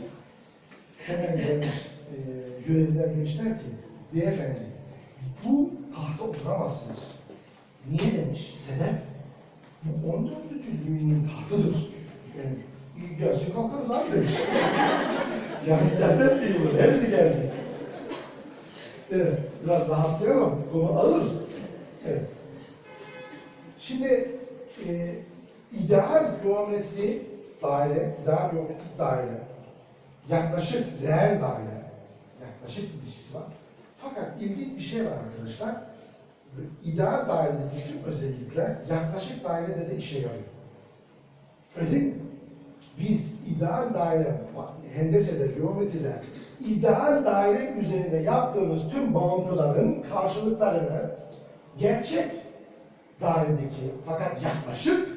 Hemen gelmiş, e, görevliler demişler ki, beyefendi bu tahta oturamazsınız. Niye demiş, sebep? Bu 14. Louis'nin tahtıdır. Yani, iyi gelsin kalkarız abi demiş. (laughs) Yani devlet değil bu, hepsi gelsin. Evet, biraz rahatlıyor ama konu ağır. Evet. Şimdi e, ideal geometri daire, ideal geometrik daire, yaklaşık reel daire, yaklaşık ilişkisi var. Fakat ilginç bir şey var arkadaşlar. İdeal dairedeki tüm özellikler yaklaşık dairede de işe yarıyor. Öyle mi? Biz ideal daire, hendesede, geometride, ideal daire üzerinde yaptığımız tüm bağıntıların karşılıklarını gerçek dairedeki fakat yaklaşık,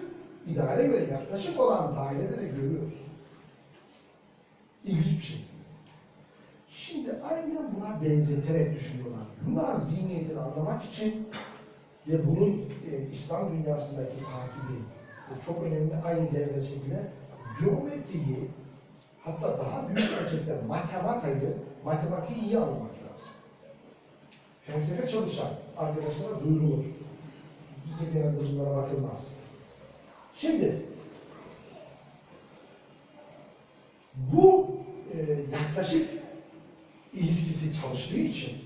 ideale göre yaklaşık olan dairede de görüyoruz. İlginç bir şey. Şimdi aynen buna benzeterek düşünüyorlar. Yunan zihniyetini anlamak için ve bunun e, İslam dünyasındaki takibi e, çok önemli aynı benzer şekilde geometriyi hatta daha büyük ölçekte matematayı, matematiği iyi anlamak lazım. Felsefe çalışan arkadaşlara duyurulur. Genelde bunlara bakılmaz. Şimdi bu e, yaklaşık ilişkisi çalıştığı için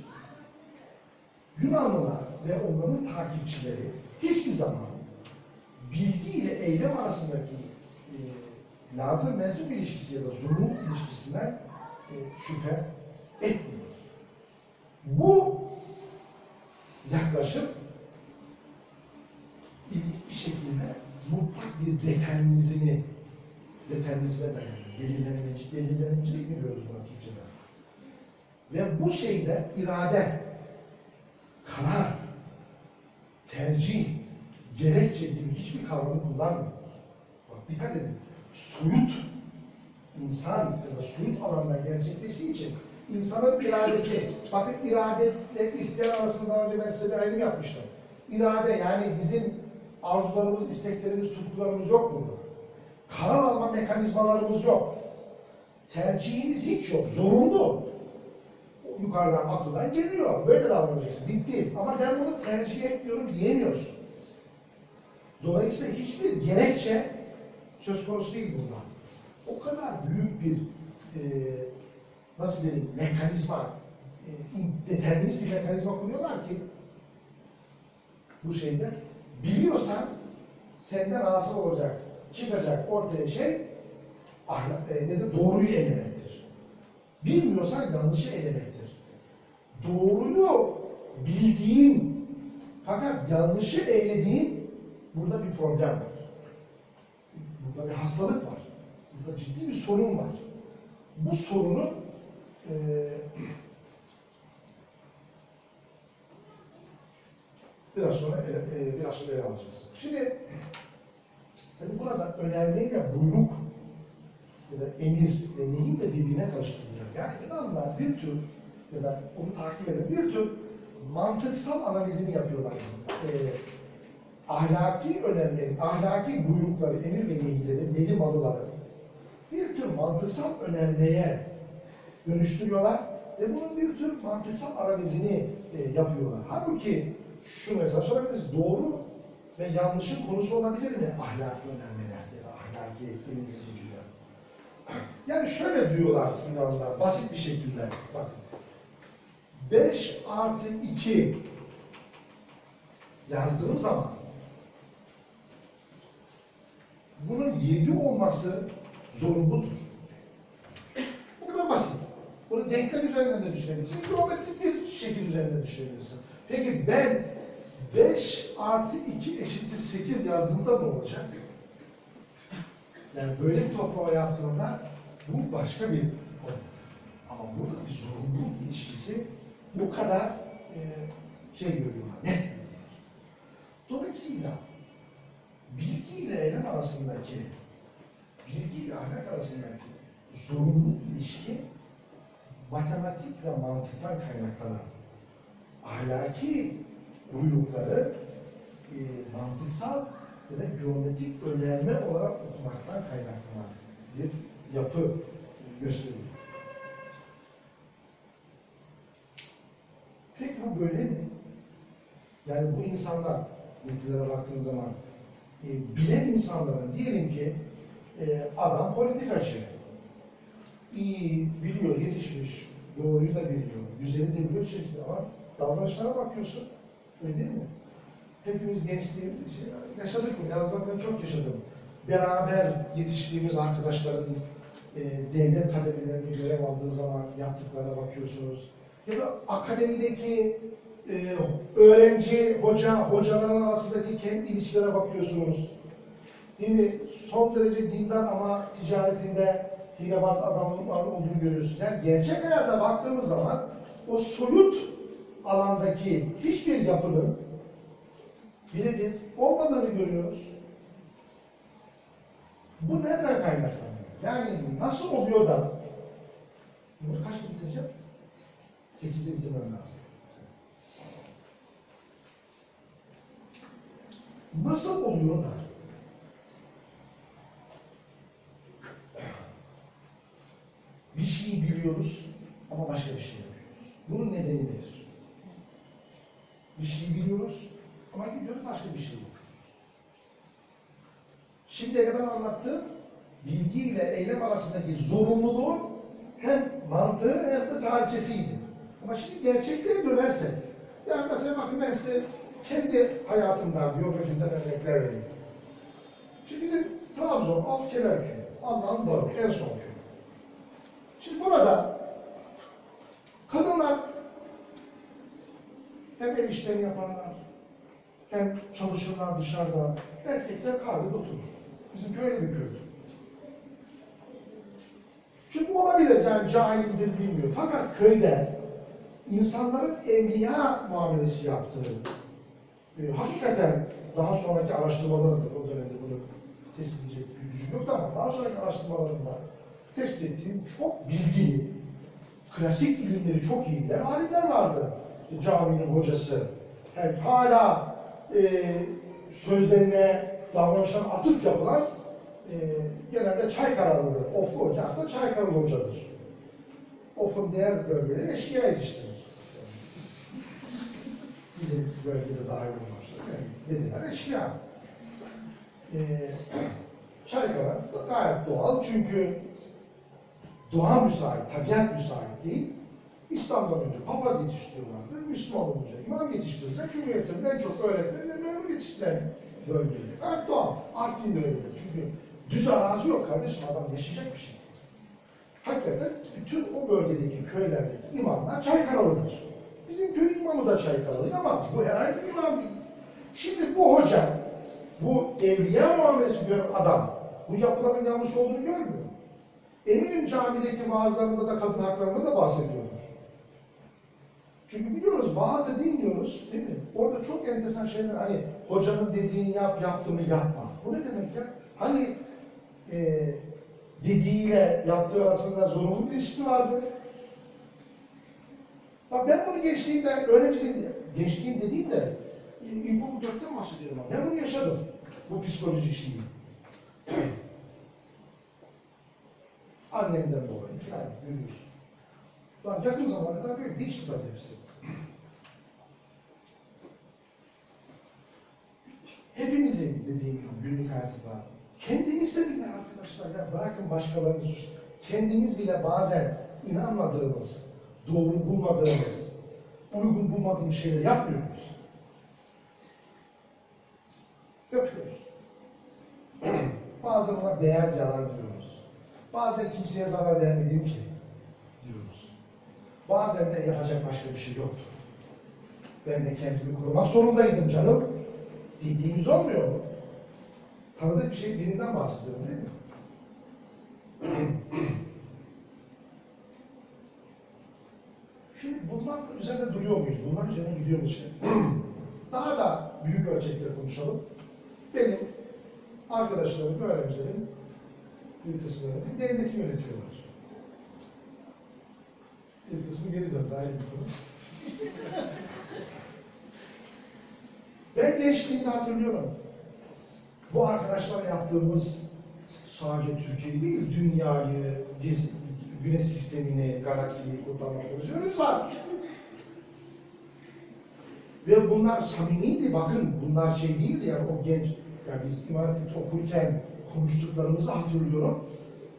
Yunanlılar ve onların takipçileri hiçbir zaman bilgi ile eylem arasındaki e, lazım mensup ilişkisi ya da zorunlu ilişkisinden e, şüphe etmiyor. Bu yaklaşım ilginç bir şekilde mutlak bir determinizmi determinizme dayanıyor. Belirlenemeci, belirlenemecilik mi diyoruz buna Türkçe'de? Ve bu şeyde irade, karar, tercih, gerekçe gibi hiçbir kavramı kullanmıyor. Bak dikkat edin. Soyut insan ya da soyut alanda gerçekleştiği için insanın iradesi, bakın irade ile ihtiyar arasında önce ben size bir ayrım yapmıştım. İrade yani bizim arzularımız, isteklerimiz, tutkularımız yok burada. Karar alma mekanizmalarımız yok. Tercihimiz hiç yok. Zorunlu. Yukarıdan akıldan geliyor. Böyle davranacaksın. Bitti. Ama ben bunu tercih etmiyorum diyemiyorsun. Dolayısıyla hiçbir gerekçe söz konusu değil burada. O kadar büyük bir e, nasıl diyeyim mekanizma, e, determinist bir mekanizma kuruyorlar ki bu şeyde. Biliyorsan senden hasıl olacak, çıkacak ortaya şey ahlak, e, ne de doğruyu elemektir. Bilmiyorsan yanlışı elemektir. Doğruyu bildiğin fakat yanlışı eylediğin burada bir problem var. Burada bir hastalık var. Burada ciddi bir sorun var. Bu sorunu e, biraz sonra ele, e, biraz sonra ele alacağız. Şimdi tabi burada önermeyle buyruk ya da emir ve neyin de birbirine karıştırılıyor. Yani Yunanlılar bir tür ya da onu takip eden bir tür mantıksal analizini yapıyorlar. E, ahlaki önemli, ahlaki buyrukları, emir ve nehirleri, veli malıları bir tür mantıksal önermeye dönüştürüyorlar ve bunun bir tür mantıksal analizini e, yapıyorlar. Halbuki şu mesela sorabiliriz, doğru ve yanlışın konusu olabilir mi ahlaki önermeler ya da ahlaki emir ve nehirler? Yani şöyle diyorlar Yunanlılar basit bir şekilde, bakın. 5 artı 2 yazdığım zaman bunun 7 olması zorunludur. Bu kadar basit. Bunu denklem üzerinden de düşünebilirsin. Geometrik bir şekil üzerinden düşünebilirsin. Peki ben 5 artı 2 eşittir 8 yazdığımda ne olacak? Yani böyle bir toplama yaptığımda bu başka bir konu. Ama burada bir zorunluluk ilişkisi bu kadar e, şey görüyorlar, net görüyorlar. Dolayısıyla bilgi ile eylem arasındaki, bilgi ile ahlak arasındaki zorunlu ilişki matematik ve mantıktan kaynaklanan ahlaki buyrukları e, mantıksal ya da geometrik önerme olarak okumaktan kaynaklanan bir yapı gösteriyor. Peki bu böyle mi? Yani bu insanlar, metinlere baktığınız zaman, e, bilen insanların diyelim ki e, adam politikacı, iyi biliyor, yetişmiş, doğruyu da biliyor, güzeli de biliyor çeşitli ama davranışlara bakıyorsun, öyle değil mi? Hepimiz gençliği şey, yaşadık mı? En azından ben çok yaşadım. Beraber yetiştiğimiz arkadaşların e, devlet kademelerinde görev aldığı zaman yaptıklarına bakıyorsunuz. Ya da akademideki e, öğrenci, hoca, hocaların arasındaki kendi ilişkilere bakıyorsunuz. Değil mi? Son derece dindar ama ticaretinde hilebaz adamlar olduğunu görüyorsunuz. Yani gerçek hayata baktığımız zaman o soyut alandaki hiçbir yapının birebir olmadığını görüyoruz. Bu nereden kaynaklanıyor? Yani nasıl oluyor da bunu kaçta bitireceğim? Sekizde bitirmem lazım. Nasıl oluyor da bir şeyi biliyoruz ama başka bir şey yapıyoruz? Bunun nedeni nedir? Bir şeyi biliyoruz ama gidiyoruz başka bir şey yapıyoruz. Şimdiye kadar anlattığım bilgi ile eylem arasındaki zorunluluğu hem mantığı hem de tarihçesiydi. Ama şimdi gerçekliğe dönersek, yani mesela bakın ben size kendi hayatımdan, biyografimden örnekler vereyim. Şimdi bizim Trabzon, Afkelerköy, Allah'ın bağı, en son köy. Şimdi burada kadınlar hem ev işlerini yaparlar, hem çalışırlar dışarıda, erkekler kahvede oturur. Bizim köy öyle bir köydü. Bu olabilir yani cahildir bilmiyor. Fakat köyde insanların emniya muamelesi yaptığı, e, hakikaten daha sonraki araştırmalarında o dönemde bunu tespit edecek bir gücüm yoktu ama daha sonraki araştırmalarında tespit ettiğim çok bilgili, klasik ilimleri çok iyi bilen alimler vardı. Caminin hocası, yani hala e, sözlerine, davranışlarına atıf yapılan e, genelde Çaykaralıdır. Oflu hoca aslında Çaykaralı hocadır. Of'un diğer bölgeleri eşkıya yetiştirir. Bizim bölgede dahil üzere. Yani dediler eşkıya. E, Çaykara gayet doğal çünkü doğa müsait, tabiat müsait değil. İslam'dan önce papaz yetiştiriyorlardı. Müslüman olunca imam yetiştirecek. Cumhuriyet'in en çok öğretmen ve memur yetiştiren bölgeydi. Evet doğal. Artvin de öyledir. Çünkü düz arazi yok kardeşim. Adam yaşayacak bir şey. Hakikaten bütün o bölgedeki köylerdeki imamlar Çaykaralı'dır. Bizim köyün imamı da Çaykaralıydı ama bu herhangi bir imam değil. Şimdi bu hoca, bu evliya muamelesi gören adam, bu yapıların yanlış olduğunu görmüyor. Eminim camideki vaazlarında da kadın haklarında da bahsediyordur. Çünkü biliyoruz vaazı dinliyoruz değil mi? Orada çok enteresan şeyler hani hocanın dediğini yap, yaptığını yapma. Bu ne demek ya? Hani e, dediğiyle yaptığı arasında zorunlu bir ilişkisi vardı. Bak ben bunu gençliğimde, öğrenciliğimde, gençliğim dediğimde e, ilkokul dörtten bahsediyorum ama ben bunu yaşadım. Bu psikolojik şeyi. (clears throat) Annemden dolayı falan görüyorsun. Lan yakın zamana kadar böyle değişti zaten hepsi. Hepimizin dediğim gibi günlük hayatında kendimizde bile arkadaşlar ya bırakın başkalarını suç. Kendimiz bile bazen inanmadığımız, doğru bulmadığımız, uygun bulmadığımız şeyleri yapmıyor muyuz? Yapıyoruz. (clears throat) Bazen ona beyaz yalan diyoruz. Bazen kimseye zarar vermedim ki. Bazen de yapacak başka bir şey yoktu. Ben de kendimi korumak zorundaydım canım. Dediğimiz olmuyor mu? Tanıdık bir şey birinden bahsediyorum değil mi? (clears throat) Şimdi bunlar üzerinde duruyor muyuz? Bunlar üzerine gidiyor muyuz? (clears throat) Daha da büyük ölçekte konuşalım. Benim arkadaşlarım, öğrencilerim bir kısmı devleti yönetiyorlar. Bir kısmı geri döndü ayrı bir konu. Ben gençliğimde hatırlıyorum. Bu arkadaşlarla yaptığımız sadece Türkiye'yi değil, dünyayı, güneş sistemini, galaksiyi kurtarma projelerimiz var. Ve bunlar samimiydi, bakın bunlar şey değildi yani o genç, yani biz Hatip'te okurken konuştuklarımızı hatırlıyorum.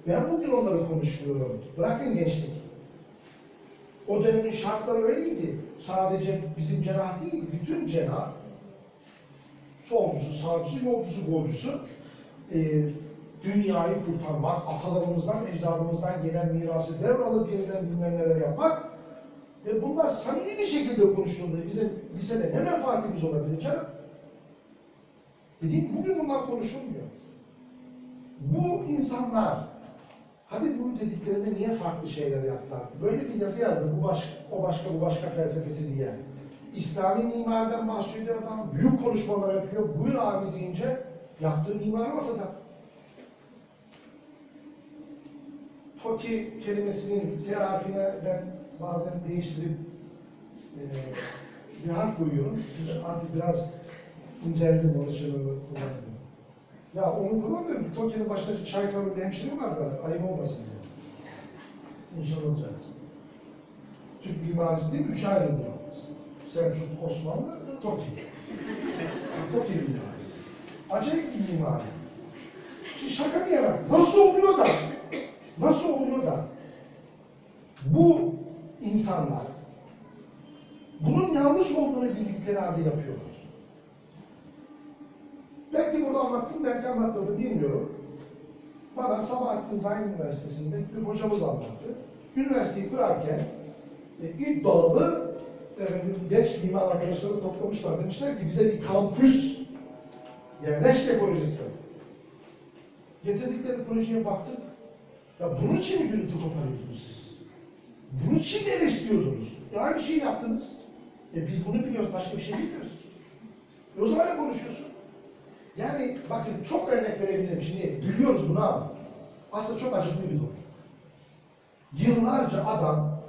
Ben bugün onları konuşuyorum. Bırakın gençlik. O dönemin şartları öyleydi. Sadece bizim cenah değil, bütün cenah solcusu, sağcısı, yolcusu, golcusu e, dünyayı kurtarmak, atalarımızdan, ecdadımızdan gelen mirası devralıp yeniden bilmem neler yapmak ve bunlar samimi bir şekilde konuşuldu. Bizim lisede ne menfaatimiz olabilir canım? Dediğim bugün bunlar konuşulmuyor. Bu insanlar hadi bu dediklerinde niye farklı şeyler yaptılar? Böyle bir yazı yazdı. Bu başka, o başka, bu başka felsefesi diye. İslami mimariden bahsediyor adam. Büyük konuşmalar yapıyor. Buyur abi deyince yaptığı mimari ortada. Toki kelimesinin T ben bazen değiştirip e, bir harf koyuyorum. Şimdi artık biraz inceldim onu kullandım. Ya onu kullanmıyorum. Toki'nin başında Çaykarlı bir hemşire var da ayıp olmasın diye. İnşallah olacak. Türk mimarisi değil mi? Üç ayrılıyor. Selçuk, Osmanlı, Toki. Toki mimarisi. Acayip bir mimari. Şimdi şaka bir yana. Nasıl oluyor da? Nasıl oluyor da? Bu insanlar bunun yanlış olduğunu bildikleri halde yapıyorlar. Belki burada anlattım, belki anlatmadım bilmiyorum. Bana Sabahattin Zaim Üniversitesi'nde bir hocamız anlattı. Üniversiteyi kurarken e, iddialı efendim, genç mimar arkadaşları toplamışlar. Demişler ki bize bir kampüs yerleşke projesi. Getirdikleri projeye baktık. Ya bunun için mi gürültü koparıyordunuz siz? Bunun için mi eleştiriyordunuz? Ya aynı şeyi yaptınız. E biz bunu biliyoruz, başka bir şey bilmiyoruz. E o zaman ne konuşuyorsun? Yani bakın çok örnek verebilirim. Şimdi gülüyoruz buna ama aslında çok acıklı bir durum. Yıllarca adam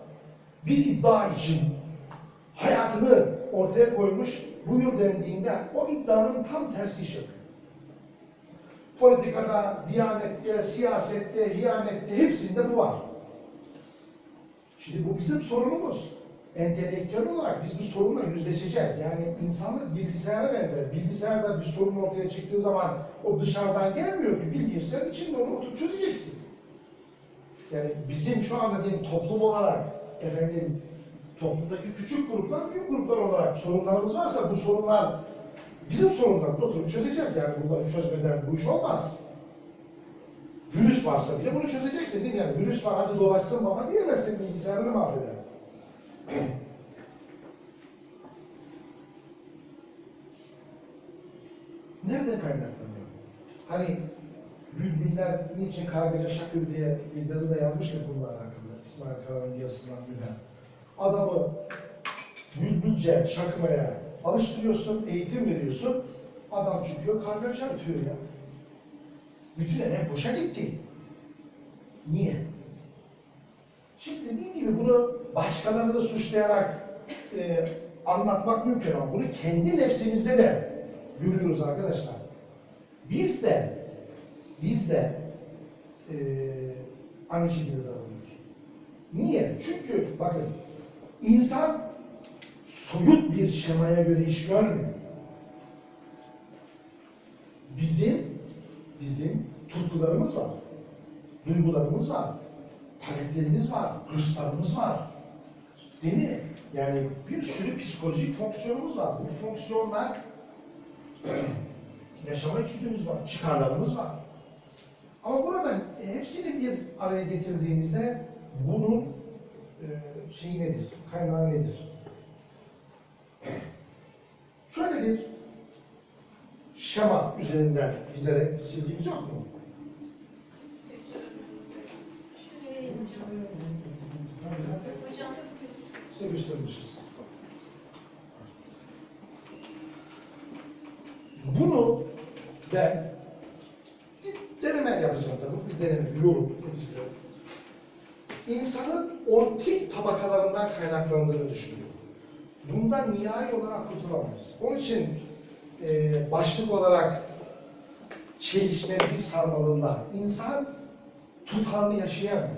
bir iddia için hayatını ortaya koymuş, buyur dendiğinde o iddianın tam tersi iş. Politikada, diyanette, siyasette, hiyanette hepsinde bu var. Şimdi bu bizim sorunumuz. Entelektüel olarak biz bu sorunla yüzleşeceğiz. Yani insanlık bilgisayara benzer. Bilgisayarda bir sorun ortaya çıktığı zaman o dışarıdan gelmiyor ki bilgisayarın içinde onu oturup çözeceksin. Yani bizim şu anda diyelim toplum olarak efendim toplumdaki küçük gruplar, büyük gruplar olarak sorunlarımız varsa bu sorunlar bizim sorunlarımız oturup çözeceğiz yani bunları çözmeden bu iş olmaz. Virüs varsa bile bunu çözeceksin değil mi? Yani virüs var hadi dolaşsın baba diyemezsin bilgisayarını mahveder. (clears throat) Nereden kaynaklanıyor? Hani bülbüller niçin kargaca şakır diye bir yazıda yazmıştık bununla alakalı. İsmail Kara'nın yazısından Bülent. Adamı bülbülce şakmaya alıştırıyorsun, eğitim veriyorsun. Adam çıkıyor kargaca ötüyor ya. Bütün emek boşa gitti. Niye? Şimdi dediğim gibi bunu başkalarını suçlayarak e, anlatmak mümkün ama bunu kendi nefsimizde de görüyoruz arkadaşlar. Biz de biz de e, aynı şekilde davranıyoruz. Niye? Çünkü bakın insan soyut bir şemaya göre iş görmüyor. Bizim bizim tutkularımız var. Duygularımız var. Taleplerimiz var. Hırslarımız var. Değil mi? Yani bir sürü psikolojik fonksiyonumuz var. Bu fonksiyonlar (clears throat) yaşama içgüdümüz var. Çıkarlarımız var. Ama burada e, hepsini bir araya getirdiğimizde bunun e, şeyi nedir? Kaynağı nedir? (clears throat) Şöyle bir şema üzerinden giderek sildiğimiz yok mu? Şuraya. Sıkıştırmışız. Bunu ben bir deneme yapacağım tabii. Bir deneme, bir yorum. İnsanın ontik tabakalarından kaynaklandığını düşünüyorum. Bundan nihai olarak kurtulamayız. Onun için e, başlık olarak çelişmezlik sarmalında insan tutarlı yaşayamıyor.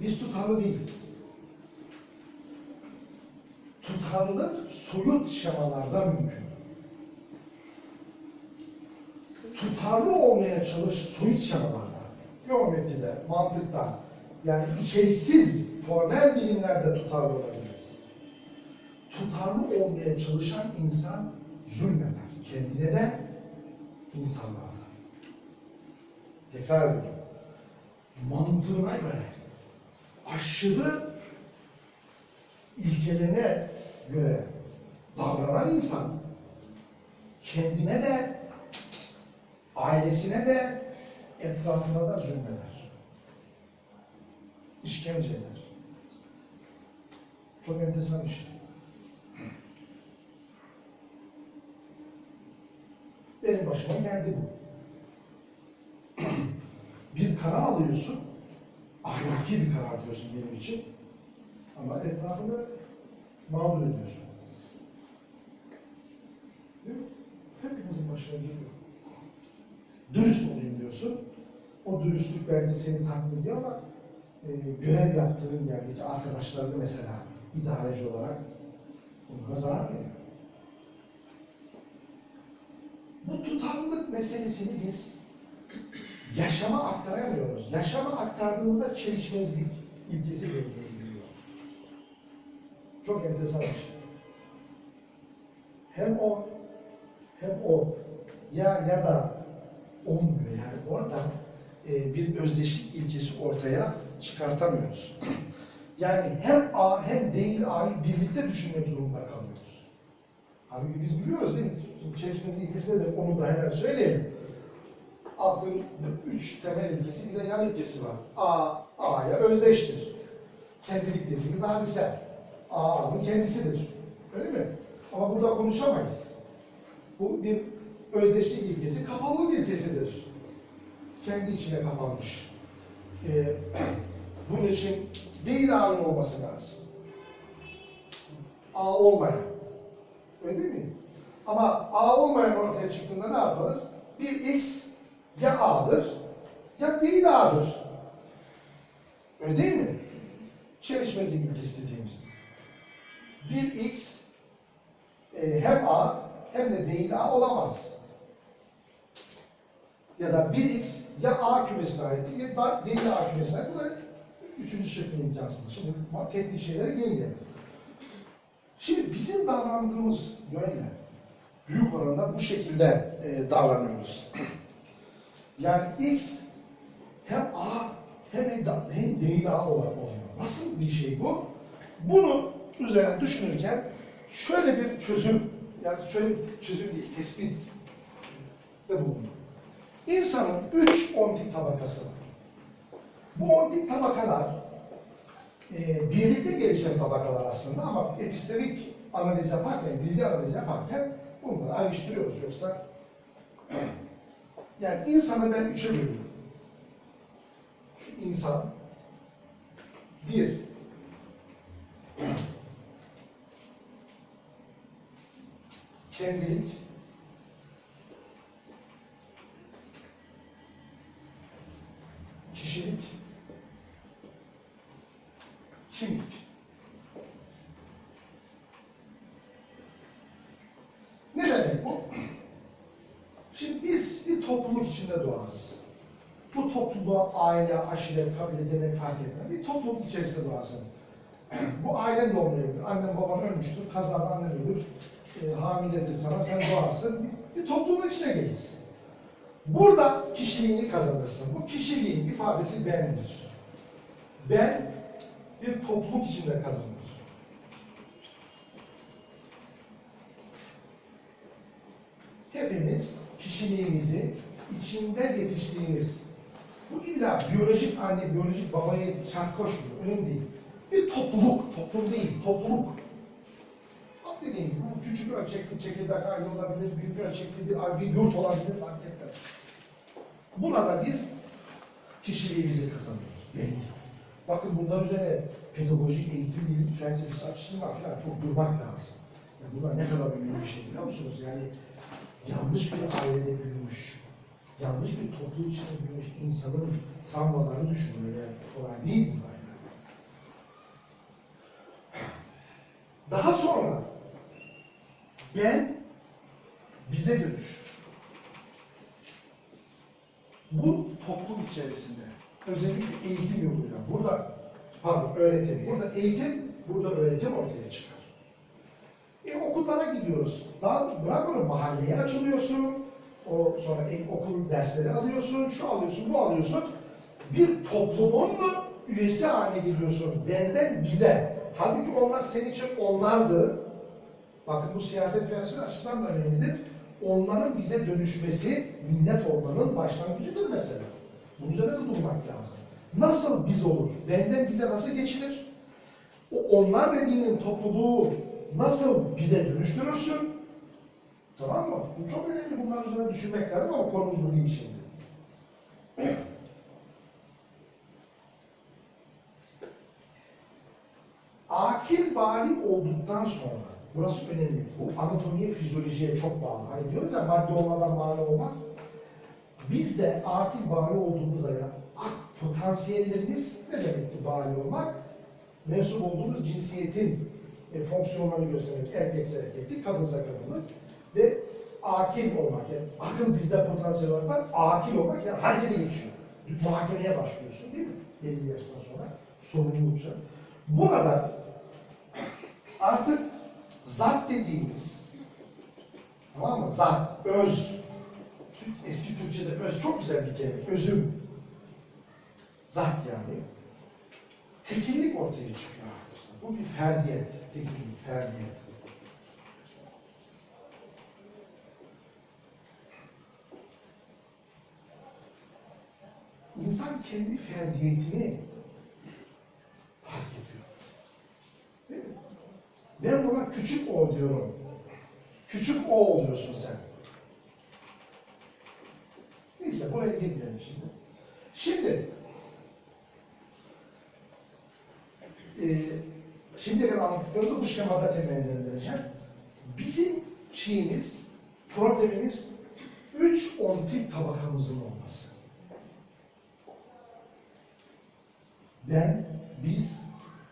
Biz tutarlı değiliz. Tutarlı soyut şemalarda mümkün. Tutarlı olmaya çalış soyut şemalarda, geometride, mantıkta, yani içeriksiz formel bilimlerde tutarlı olabiliriz. Tutarlı olmaya çalışan insan zulmeder. Kendine de insanlara. Tekrar ediyorum. Mantığına göre aşırı ilkelerine göre davranan insan kendine de ailesine de etrafına da zulmeder. İşkence eder. Çok enteresan bir şey. Benim başıma geldi bu. (clears throat) bir karar alıyorsun, ahlaki bir karar diyorsun benim için. Ama etrafını mağdur ediyorsun. Hepimizin başına geliyor. Dürüst olayım diyorsun. O dürüstlük belki seni tatmin ediyor ama e, görev yaptığın yerdeki arkadaşlarını mesela idareci olarak onlara zarar veriyor. Bu tutarlılık meselesini biz yaşama aktaramıyoruz. Yaşama aktardığımızda çelişmezlik ilkesi giriyor. Çok enteresan bir şey. Hem o hem o ya ya da olmuyor yani orada e, bir özdeşlik ilkesi ortaya çıkartamıyoruz. Yani hem A hem değil A'yı birlikte düşünmek zorunda kalıyoruz. Halbuki biz biliyoruz değil mi? Şimdi çelişmez ilkesinde de onu da hemen söyleyelim. Aklın üç temel ilkesi bir de yan ilkesi var. A, A'ya özdeştir. Kendilik dediğimiz hadise. A, A'nın kendisidir. Öyle mi? Ama burada konuşamayız. Bu bir özdeşlik ilkesi, kapalılık ilkesidir. Kendi içine kapanmış. Ee, (clears throat) bunun için değil A'nın olması lazım. A olmayan. Öyle değil mi? Ama A olmayan ortaya çıktığında ne yaparız? Bir X ya A'dır ya değil A'dır. Öyle değil mi? Çelişmezlik ilkesi dediğimiz. Bir X e, hem A hem de değil A olamaz. Ya da bir X ya A kümesine aittir ya da değil A kümesine ait. Bu da üçüncü şıkkın imkansıdır. Şimdi teknik şeylere gelmeyelim. Şimdi bizim davrandığımız yönle büyük oranda bu şekilde e, davranıyoruz. (clears throat) Yani X hem A hem de değil A olarak oluyor. Nasıl bir şey bu? Bunu üzerine düşünürken şöyle bir çözüm, yani şöyle bir çözüm değil, tespit de bulundum. İnsanın üç ontik tabakası var. Bu ontik tabakalar e, birlikte gelişen tabakalar aslında ama epistemik analiz yaparken, bilgi analizi yaparken bunları ayrıştırıyoruz. Yoksa (clears throat) yani insanı ben üçe bölüyorum. Şu insan bir kendilik kişilik kimlik ne demek bu? Şimdi biz bir topluluk içinde doğarız. Bu topluluğa aile, aşiret, kabile demek fark etmez. Bir topluluk içerisinde doğarsın. (clears throat) Bu ailen de olmayabilir. Annen baban ölmüştür, kazada annen ölür, e, hamiledir sana, sen doğarsın. Bir, topluluğun içine gelirsin. Burada kişiliğini kazanırsın. Bu kişiliğin ifadesi bendir. Ben bir topluluk içinde kazanılır. Hepimiz kişiliğimizi içinde yetiştiğimiz, bu illa biyolojik anne, biyolojik babaya şart koşmuyor, önemli değil. Bir topluluk, toplum değil, topluluk. Dediğim gibi bu küçük ölçekli çekirdek aile olabilir, büyük ölçekli bir aile, yurt olabilir, fark etmez. Burada biz kişiliğimizi kazanıyoruz, belli. Bakın bunlar üzerine pedagojik eğitim, felsefesi açısından falan çok durmak lazım. Yani bunlar ne kadar önemli bir şey biliyor musunuz? Yani yanlış bir ailede büyümüş, yanlış bir toplum içinde büyümüş insanın travmalarını düşünün. Öyle kolay değil bunlar yani. Daha sonra ben bize dönüş. Bu toplum içerisinde özellikle eğitim yoluyla burada pardon öğretim, burada eğitim, burada öğretim ortaya çıkar. E, okullara gidiyoruz. Daha bırak onu mahalleye açılıyorsun. O sonra e, okul dersleri alıyorsun, şu alıyorsun, bu alıyorsun. Bir toplumun mu üyesi haline geliyorsun. Benden bize. Halbuki onlar senin için onlardı. Bakın bu siyaset felsefe açısından da önemlidir. Onların bize dönüşmesi millet olmanın başlangıcıdır mesela. Bunun üzerine de durmak lazım. Nasıl biz olur? Benden bize nasıl geçilir? O onlar dediğinin topluluğu nasıl bize dönüştürürsün? Tamam mı? Bu çok önemli. Bunlar üzerine düşünmek lazım ama konumuz bu değil şimdi. (clears throat) Akil bali olduktan sonra, burası önemli. Bu anatomiye, fizyolojiye çok bağlı. Hani diyoruz ya madde olmadan mani olmaz. Biz de akil bali olduğumuzda ya, ak potansiyellerimiz ne demekti bali olmak? Mensup olduğumuz cinsiyetin e, fonksiyonlarını göstermek. Erkekse erkeklik, kadınsa kadınlık ve akil olmak. Yani akıl bizde potansiyel olarak var. Akil olmak yani harekete geçiyor. Muhakemeye başlıyorsun değil mi? Belli yaştan sonra. Sorumlulukça. Burada artık zat dediğimiz tamam mı? Zat, öz. Eski Türkçe'de öz çok güzel bir kelime. Özüm. Zat yani. Tekillik ortaya çıkıyor. Bu bir ferdiyet. Tekillik, ferdiyet. İnsan kendi ferdiyetini fark ediyor. Değil mi? Ben buna küçük o diyorum. Küçük o oluyorsun sen. Neyse buraya girmeyelim şimdi. Şimdi e, şimdiye kadar anlattıklarımı bu şemada temellendireceğim. Bizim şeyimiz, problemimiz üç ontik tabakamızın olması. Ben, biz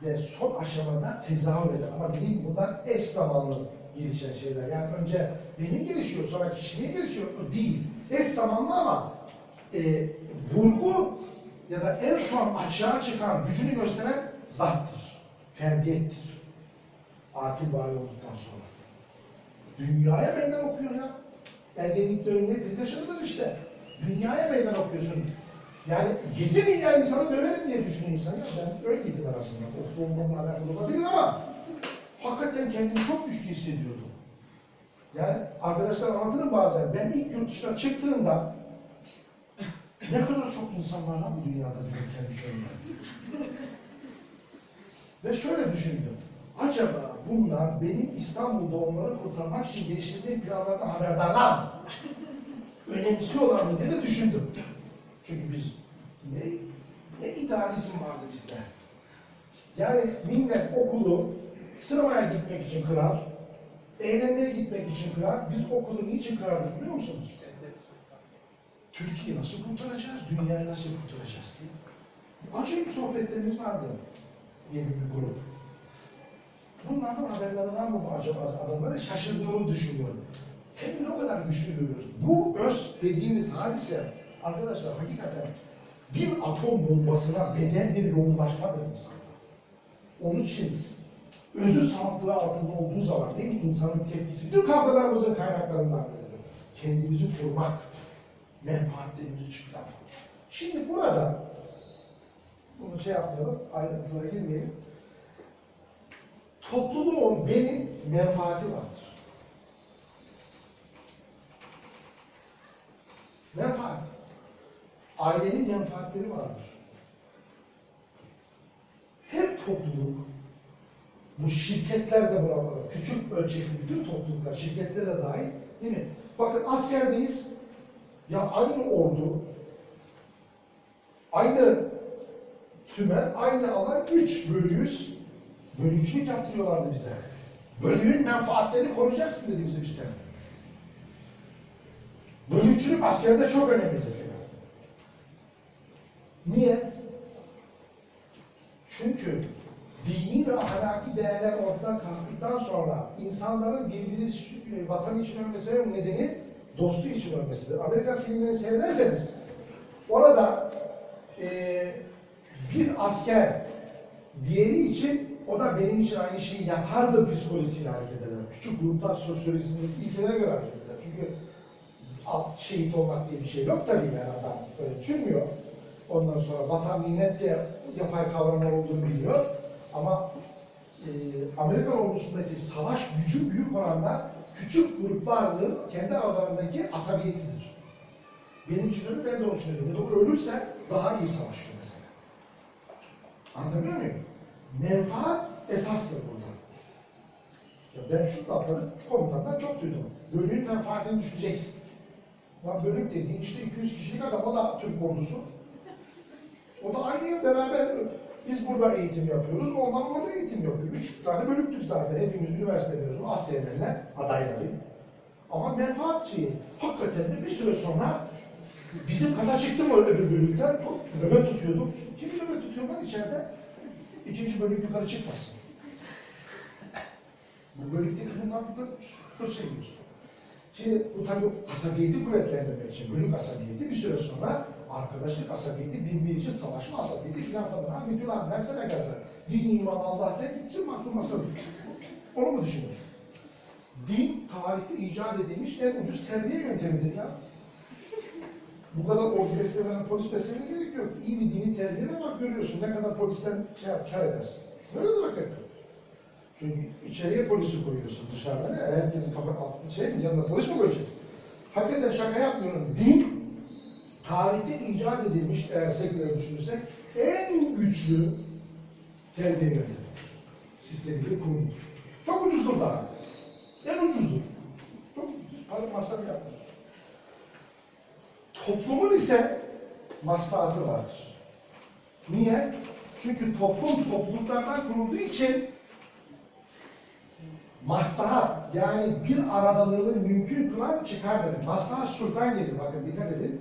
ve son aşamada tezahür eden ama gibi bunlar eş zamanlı gelişen şeyler. Yani önce benim gelişiyor, sonra kişiliğin gelişiyor. O değil. Eş zamanlı ama e, vurgu ya da en son açığa çıkan gücünü gösteren zattır. Ferdiyettir. akil bari olduktan sonra. Dünyaya meydan okuyor ya. Ergenlik döneminde hepimiz yaşadınız işte. Dünyaya meydan okuyorsun. Yani 7 milyar insanı döverim diye düşünüyor insan ya. Ben öyleydim en azından. Of onunla alakalı olabilir ama hakikaten kendimi çok güçlü hissediyordum. Yani arkadaşlar anlatırım bazen. Ben ilk yurt dışına çıktığımda ne kadar çok insan var lan bu dünyada diyorum kendi kendime. Ve şöyle düşündüm. Acaba bunlar benim İstanbul'da onları kurtarmak için geliştirdiğim planlardan haberdarlar mı? Önemsiyorlar mı diye de düşündüm. Çünkü biz ne, ne idealizm vardı bizde. Yani millet okulu sinemaya gitmek için kırar, eğlenmeye gitmek için kırar. Biz okulu niçin kırardık biliyor musunuz? Türkiye'yi nasıl kurtaracağız, dünyayı nasıl kurtaracağız diye. Acayip sohbetlerimiz vardı. Yeni bir grup. Bunlardan haberleri var mı acaba adamlara? Şaşırdığımı düşünüyorum. Kendimizi o kadar güçlü görüyoruz. Bu öz dediğimiz hadise arkadaşlar hakikaten bir atom bombasına bedel bir yoğunlaşmadır insanda. Onun için özü saldırı altında olduğu zaman değil mi insanın tepkisi? Bütün kavgalarımızın kaynaklarından biridir. Kendimizi korumak, menfaatlerimizi çıkarmak. Şimdi burada bunu şey yapmayalım, ayrıntılara girmeyelim. Toplumun benim menfaati vardır. Menfaat. Ailenin menfaatleri vardır. Her topluluk, bu şirketler de buna. Küçük ölçekli bütün topluluklar, şirketler de dahil değil mi? Bakın askerdeyiz. Ya aynı ordu, aynı tümen, aynı alan üç bölüyüz. Bölücülük yaptırıyorlardı bize. Bölüğün menfaatlerini koruyacaksın dedi bize üstten. Bölücülük askerde çok önemlidir. Niye? Çünkü dini ve ahlaki değerler ortadan kalktıktan sonra insanların birbiri e, vatanı için ölmesinin nedeni dostu için ölmesidir. Amerikan filmlerini seyrederseniz orada e, bir asker diğeri için o da benim için aynı şeyi yapardı psikolojisiyle hareket eder. Küçük gruplar sosyolojisindeki ilkelere göre hareket eder. Çünkü alt şehit olmak diye bir şey yok tabii yani adam öyle düşünmüyor. Ondan sonra vatan minnet diye yapay kavramlar olduğunu biliyor. Ama e, Amerikan ordusundaki savaş gücü büyük oranda küçük grupların kendi aralarındaki asabiyetidir. Benim öyle, ben de için öyle. Ya da ölürse daha iyi savaşıyor mesela. Anlatabiliyor muyum? Menfaat esastır burada. Ya ben şu lafları komutandan çok duydum. Bölüğün menfaatini düşeceksin. Lan bölük dediğin işte 200 kişilik adam, o da Türk ordusu. O da aynı beraber biz burada eğitim yapıyoruz, onlar orada eğitim yapıyor. Üç tane bölüktük zaten, hepimiz üniversite mezunu, askerlerle adayları. Ama menfaatçi, hakikaten de bir süre sonra bizim kata çıktı mı öbür bölükten, nöbet tutuyorduk. Kim nöbet tutuyor lan içeride? İkinci bölük yukarı çıkmasın. Bu bölükteki bunlar burada şu seviyorsun. Şimdi bu tabii asabiyeti kuvvetlendirmek için, bölük asabiyeti bir süre sonra arkadaşlık asabiyeti, birbiri için savaşma asabiyeti filan falan. Hani plan versene gaza. Din, iman, Allah de gitsin masal. Onu mu düşünür? Din tarihte icat edilmiş en ucuz terbiye yöntemidir ya. Bu kadar ordu beslemene, polis beslemene gerek yok. İyi bir dini terbiyene bak görüyorsun ne kadar polisten şey yap, kar edersin. Öyledir hakikaten. Çünkü içeriye polisi koyuyorsun dışarıda ne? Herkesin kafa altında şey mi? Yanına polis mi koyacaksın? Hakikaten şaka yapmıyorum. Din tarihte icat edilmiş eğer seküler düşünürsek en güçlü terbiye yöntemi. Sistemidir, kurumudur. Çok ucuzdur daha. En ucuzdur. Çok ucuzdur. Para masraf yapmıyor. Toplumun ise maslahatı vardır. Niye? Çünkü toplum topluluklardan kurulduğu için maslahat yani bir aradalığını mümkün kılan çıkar demek. Maslahat sultan gelir bakın dikkat edin.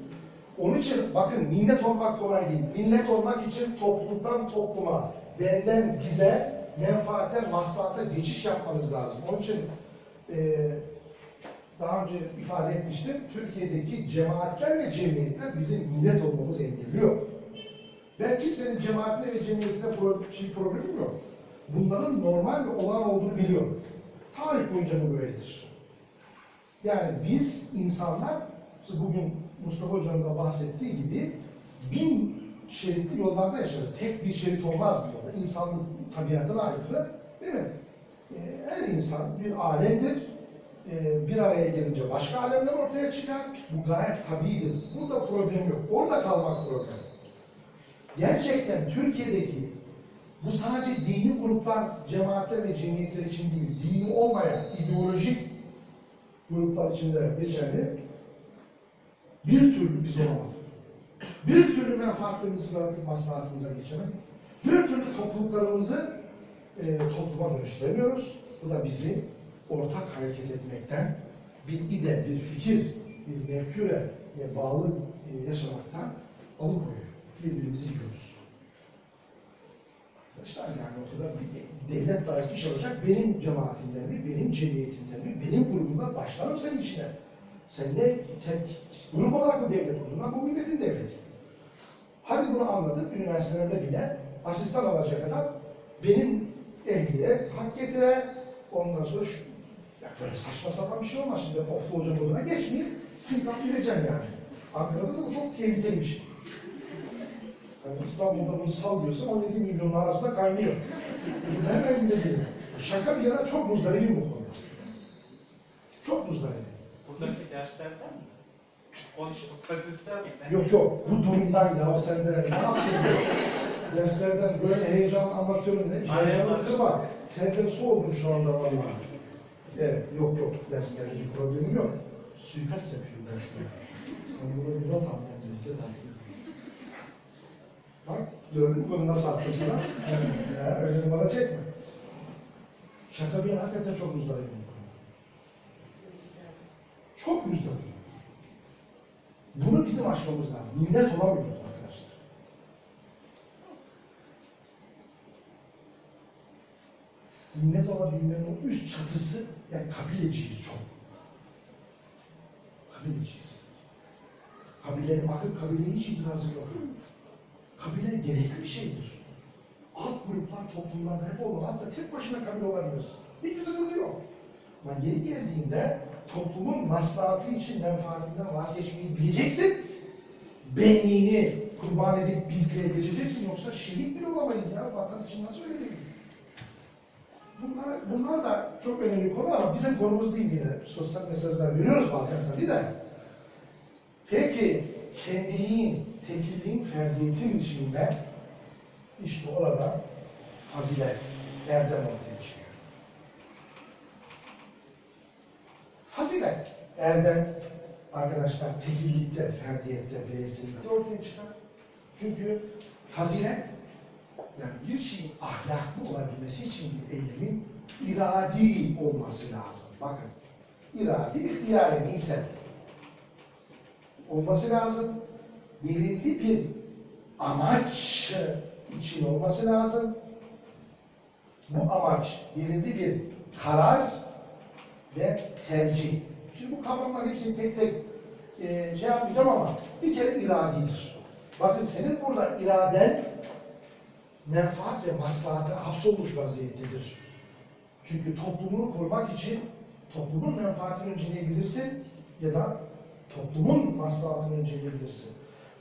Onun için bakın minnet olmak kolay değil. Minnet olmak için topluluktan topluma, benden bize, menfaatten maslahata geçiş yapmanız lazım. Onun için eee daha önce ifade etmiştim. Türkiye'deki cemaatler ve cemiyetler bizim millet olmamızı engelliyor. Ben kimsenin cemaatine ve cemiyetine pro şey, problemim yok. bunların normal ve olağan olduğunu biliyor. Tarih boyunca bu böyledir. Yani biz insanlar, bugün Mustafa Hoca'nın da bahsettiği gibi bin şeritli yollarda yaşarız. Tek bir şerit olmaz bu yolda. İnsanlık tabiatına aykırı değil mi? Ee, her insan bir alemdir. Ee, bir araya gelince başka alemler ortaya çıkar. Bu gayet tabidir. Burada problem yok. Orada kalmak problem. Gerçekten Türkiye'deki bu sadece dini gruplar, cemaatler ve cemiyetler için değil, dini olmayan ideolojik gruplar için de geçerli. Bir türlü biz olamadık. Bir türlü menfaatlerimizi bırakıp maslahatımıza geçemedik. Bir türlü topluluklarımızı e, topluma dönüştüremiyoruz. Bu da bizi ortak hareket etmekten, bir ide, bir fikir, bir mefküreye bağlı e, yaşamaktan alıkoyuyor. Birbirimizi yiyoruz. Arkadaşlar yani o kadar bir devlet dairesi iş benim cemaatimden mi, benim cemiyetimden mi, benim grubumdan başlarım senin işine. Sen ne, sen grup olarak mı devlet kurdun lan? Bu milletin devleti. Hadi bunu anladık, üniversitelerde bile asistan alacak adam benim ehliyet, hak getire, ondan sonra şu, ya böyle saçma sapan bir şey olmaz şimdi oflu hoca moduna geçmeyeyim, sinkaf gireceğim yani. Ankara'da da bu çok tehlikeli bir şey. Yani İstanbul'da bunu sallıyorsun, 17 milyonun arasında kaynıyor. Burada hemen gidelim. Şaka bir yana çok muzdaribim bu konuda. Çok muzdaribim. Buradaki derslerden mi? Konuştuklarınızdan mı? Yok yok, bu durumdan ya sen de ne yaptın? Derslerden böyle heyecan anlatıyorum ne? Aynen, Heyecanlı aynen. kırma. Terden su oldum şu anda vallahi. Evet, yok yok, derslerde bir problemim yok. Suikast yapıyorum derslerde. Sen bunu bir not rica ederim. Bak, gördün mü bunu nasıl attım sana? (laughs) ya, öyle numara çekme. Şaka bir hakikaten çok muzdaribim. Çok muzdaribim. Bunu bizim aşmamız lazım. Millet olamıyoruz arkadaşlar. Millet olabilmenin üst çatısı, yani kabileciyiz çok. Kabileciyiz. Kabile, bakın kabileye hiç itirazım yok. Kabile gerekli bir şeydir. Alt gruplar toplumlarda hep olmalı. Hatta tek başına kabile olabilirsin. Hiçbir sıkıntı yok. Ama yeri geldiğinde toplumun maslahatı için menfaatinden vazgeçmeyi bileceksin. Benliğini kurban edip bizliğe geçeceksin. Yoksa şehit bile olamayız ya. Vatan için nasıl ölebiliriz? Bunlar, bunlar da çok önemli konular ama bizim konumuz değil yine. Sosyal mesajlar veriyoruz bazen tabii de. Peki kendiliğin, tekilliğin, ferdiyetin içinde işte orada fazilet, erdem ortaya çıkıyor. Fazilet, erdem arkadaşlar tekillikte, ferdiyette, bireysellikte ortaya çıkar. Çünkü fazilet yani bir şeyin ahlaklı olabilmesi için bir eylemin iradi olması lazım. Bakın, iradi ihtiyari neyse olması lazım. Belirli bir amaç için olması lazım. Bu amaç belirli bir karar ve tercih. Şimdi bu kavramların hepsini tek tek e, şey yapmayacağım ama bir kere iradidir. Bakın senin burada iraden menfaat ve maslahata hapsolmuş vaziyettedir. Çünkü toplumunu korumak için toplumun menfaatini önceleyebilirsin ya da toplumun maslahatını önceleyebilirsin.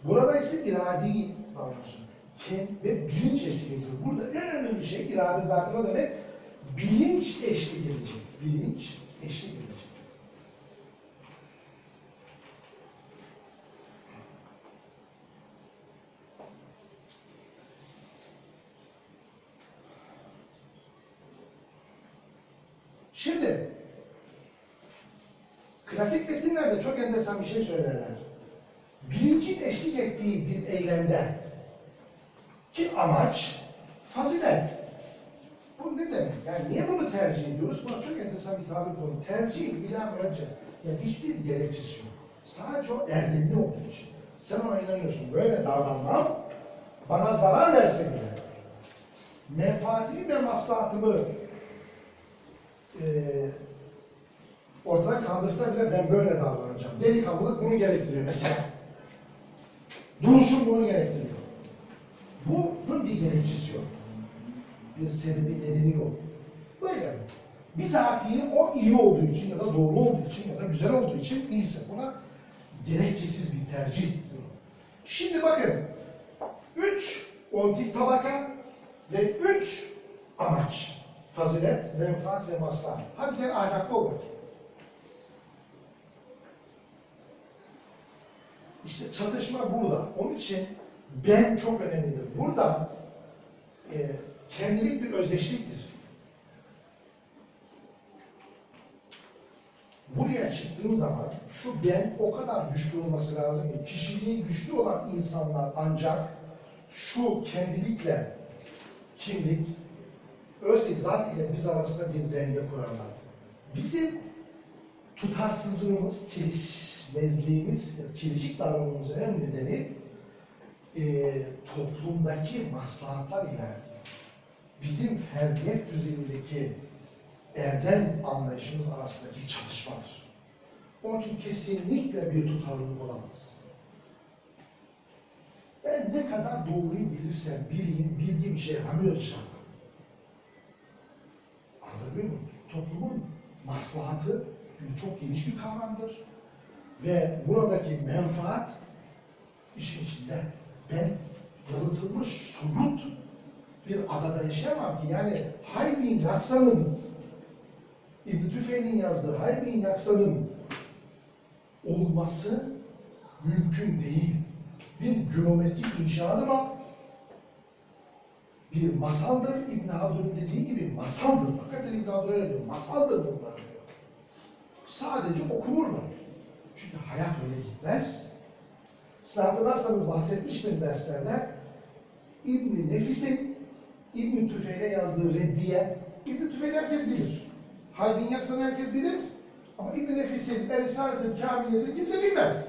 Burada ise iradi davranıyorsun. Ve bilinç eşlik ediyor. Burada en önemli şey irade zaten o demek bilinç eşlik edecek. Bilinç eşlik edecek. Şimdi klasik metinlerde çok enteresan bir şey söylerler. Bilincin eşlik ettiği bir eylemde ki amaç fazilet. Bu ne demek? Yani niye bunu tercih ediyoruz? Buna çok enteresan bir tabir konu. Tercih bila müracaat. Yani hiçbir gerekçesi yok. Sadece o erdemli olduğu için. Sen ona inanıyorsun. Böyle davranmam bana zarar verse bile menfaatimi ve maslahatımı e, ortadan kaldırsa bile ben böyle davranacağım. Delikanlılık bunu gerektiriyor mesela. Duruşum bunu gerektiriyor. Bunun bir gerekçesi yok. Bir sebebi nedeni yok. Böyle. Bizatihi o iyi olduğu için ya da doğru olduğu için ya da güzel olduğu için iyiyse buna gerekçesiz bir tercih diyor. Şimdi bakın. Üç ontik tabaka ve üç amaç. Fazilet, menfaat ve maslahat. Hadi gel ahlaklı ol. İşte çatışma burada. Onun için ben çok önemlidir. Burada e, kendilik bir özdeşliktir. Buraya çıktığın zaman şu ben o kadar güçlü olması lazım ki kişiliği güçlü olan insanlar ancak şu kendilikle kimlik, öz zat ile biz arasında bir denge kurarlar. Bizim tutarsızlığımız, çelişmezliğimiz, çelişik davranmamızın en nedeni e, toplumdaki maslahatlar ile bizim ferdiyet düzeyindeki erdem anlayışımız arasındaki çatışmadır. Onun için kesinlikle bir tutarlılık olamaz. Ben ne kadar doğruyu bilirsem bileyim, bildiğim şey hamile dışarıda. Anladın mı? Toplumun maslahatı çok geniş bir kavramdır. Ve buradaki menfaat işin içinde ben yalıtılmış soyut bir adada yaşayamam ki. Yani Haymin Yaksa'nın İbn Tüfeil'in yazdığı Haymin Yaksa'nın olması mümkün değil. Bir geometrik inşaadır o. Bir masaldır. İbn Haldun'un dediği gibi masaldır. Hakikaten İbn Haldun öyle diyor. Masaldır bunlar diyor. Sadece okunurlar. Çünkü hayat öyle gitmez. Siz hatırlarsanız bahsetmiştim derslerde. İbn Nefis'in İbn Tüfeil'e yazdığı reddiye. İbn Tüfeil herkes bilir. Haybin Yaksan'ı herkes bilir. Ama İbn Nefis'in Erisale'dir, Kamilesini kimse bilmez.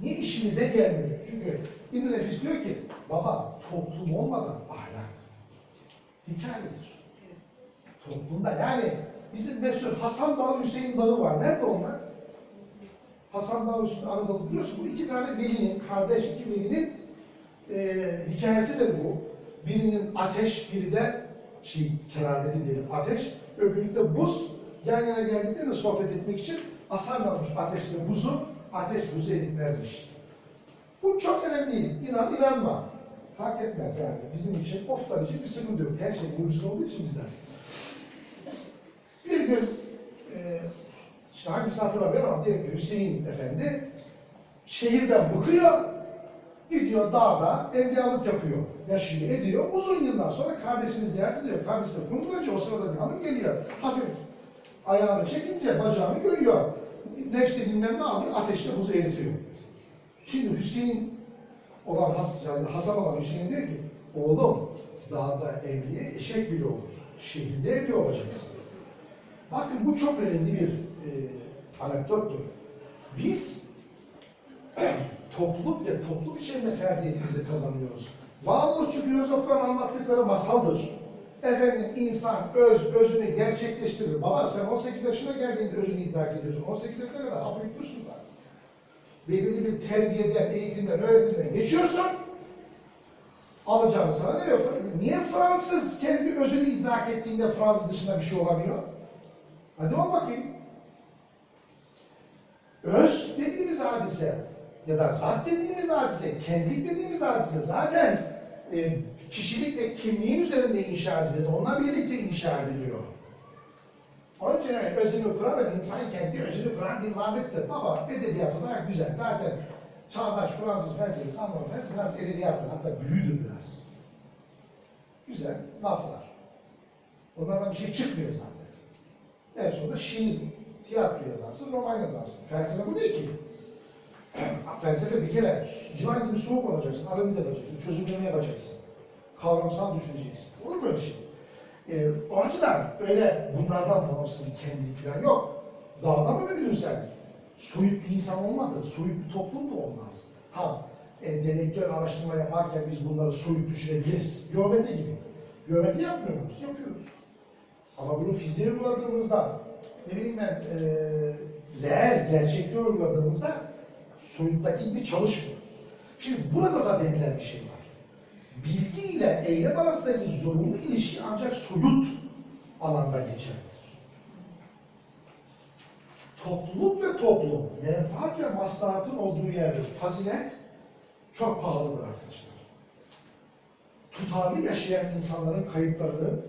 Niye işimize gelmiyor? Çünkü İbn Nefis diyor ki, baba toplum olmadan ahlak hikayedir. Toplumda yani bizim meşhur Hasan Dağı, Hüseyin Dağı var. Nerede onlar? Hasan Dağı, Hüseyin Anadolu biliyorsun. Bu iki tane velinin, kardeş iki velinin e, hikayesidir bu. Birinin ateş, biri de şey, kerameti diyelim ateş. Öbürü de buz. Yan yana geldiklerinde sohbet etmek için asarlarmış ateşle buzu. Ateş buzu eritmezmiş. Bu çok önemli değil. İnan, inanma. Fark etmez yani. Bizim için, oflar için bir sıkıntı yok. Her şey mucize olduğu için bizden. Bir gün, e, işte hangisi hatırlamıyorum ama diyelim ki Hüseyin Efendi şehirden bıkıyor, gidiyor dağda evliyalık yapıyor, yaşıyor, ediyor. Uzun yıllar sonra kardeşini ziyaret ediyor. Kardeşi de kunduracı, o sırada bir hanım geliyor. Hafif ayağını çekince bacağını görüyor. Nefsi ne alıyor, ateşte buzu eritiyor. Şimdi Hüseyin olan, yani Hasan olan Hüseyin diyor ki, oğlum dağda evliye eşek bile olur. Şehirde evli olacaksın. Bakın bu çok önemli bir e, anekdottur. Biz (clears throat) topluluk ve toplum içinde ferdiyetimizi kazanıyoruz. Varoluşçu filozofların anlattıkları masaldır. Efendim insan öz, özünü gerçekleştirir. Baba sen 18 yaşına geldiğinde özünü idrak ediyorsun. 18 yaşına kadar hafifliyorsun da. Belirli bir terbiyeden, eğitimden, öğretimden geçiyorsun. Alacağını sana veriyor. Niye Fransız kendi özünü idrak ettiğinde Fransız dışında bir şey olamıyor? Hadi ol bakayım. Öz dediğimiz hadise ya da zat dediğimiz hadise, kendilik dediğimiz hadise zaten e, kişilik ve kimliğin üzerinde inşa ediliyor. Onunla birlikte inşa ediliyor. Onun için evet, özünü kurarak insan kendi özünü kuran bir varlıktır. Baba edebiyat olarak güzel. Zaten çağdaş Fransız felsefesi, Alman felsefesi biraz edebiyattır. Hatta büyüdür biraz. Güzel laflar. Onlardan bir şey çıkmıyor zaten. En sonunda şiir, tiyatro yazarsın, roman yazarsın. Felsefe bu değil ki. Felsefe bir kere civan gibi soğuk olacaksın, analiz yapacaksın, çözümleme yapacaksın. Kavramsal düşüneceksin. Olur mu böyle şey? Ee, o açıdan öyle bunlardan bağımsız bir kendilik falan yok. Dağda mı büyüdün sen? Soyut bir insan olmadı, soyut bir toplum da olmaz. Ha, entelektüel araştırma yaparken biz bunları soyut düşünebiliriz. Geometri gibi. Geometri yapmıyor muyuz? Yapıyoruz. Ama bunu fiziğe uyguladığımızda, ne bileyim ben, e, reel, gerçekte uyguladığımızda soyuttaki gibi çalışmıyor. Şimdi burada da benzer bir şey var. bilgi ile eylem arasındaki zorunlu ilişki ancak soyut alanda geçerlidir. Topluluk ve toplum, menfaat ve maslahatın olduğu yerde fazilet çok pahalıdır arkadaşlar. Tutarlı yaşayan insanların kayıplarını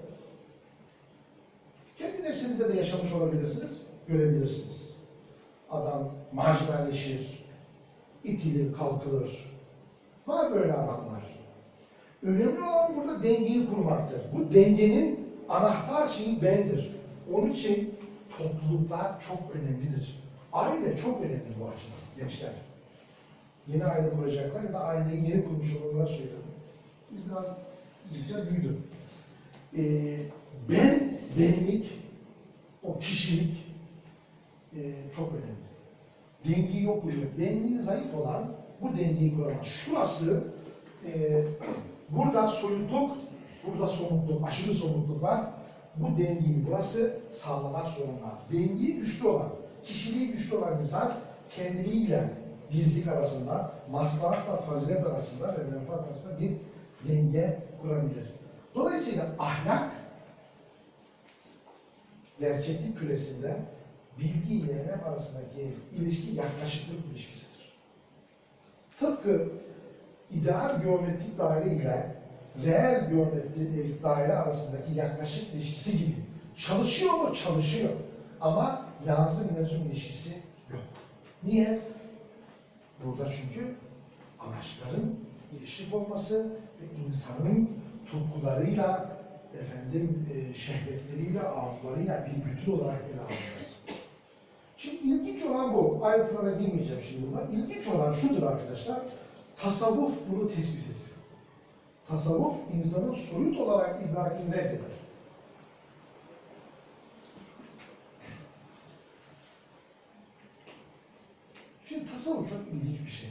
kendi nefsinizde de yaşamış olabilirsiniz, görebilirsiniz. Adam marjinalleşir, itilir, kalkılır. Var böyle adamlar. Önemli olan burada dengeyi kurmaktır. Bu dengenin anahtar şeyi bendir. Onun için topluluklar çok önemlidir. Aile çok önemli bu açıdan gençler. Yeni aile kuracaklar ya da aileyi yeni kurmuş olanlara söylüyorum. Biz biraz iyice büyüdük. Ee, ben, benlik, o kişilik e, çok önemli. Dengeyi yok kuruyor. Benliği zayıf olan bu dengeyi kuramaz. Şurası e, (clears throat) burada soyutluk, burada somutluk, aşırı somutluk var. Bu dengeyi burası sağlamak zorunda. Dengeyi güçlü olan, kişiliği güçlü olan insan kendiliğiyle gizlilik arasında, maslahatla fazilet arasında ve menfaat arasında bir denge kurabilir. Dolayısıyla ahlak gerçeklik küresinde bilgi ile eylem arasındaki ilişki yaklaşıklık ilişkisidir. Tıpkı ideal geometrik daire ile reel geometrik daire arasındaki yaklaşık ilişkisi gibi. Çalışıyor mu? Çalışıyor. Ama lazım mezun ilişkisi yok. Niye? Burada çünkü amaçların ilişik olması ve insanın tutkularıyla, efendim e, şehvetleriyle, arzularıyla bir bütün olarak ele alınması. Şimdi ilginç olan bu. Ayrıntılara girmeyeceğim şimdi burada. İlginç olan şudur arkadaşlar. Tasavvuf bunu tespit ediyor. Tasavvuf insanın soyut olarak idrakini reddeder. Şimdi tasavvuf çok ilginç bir şey.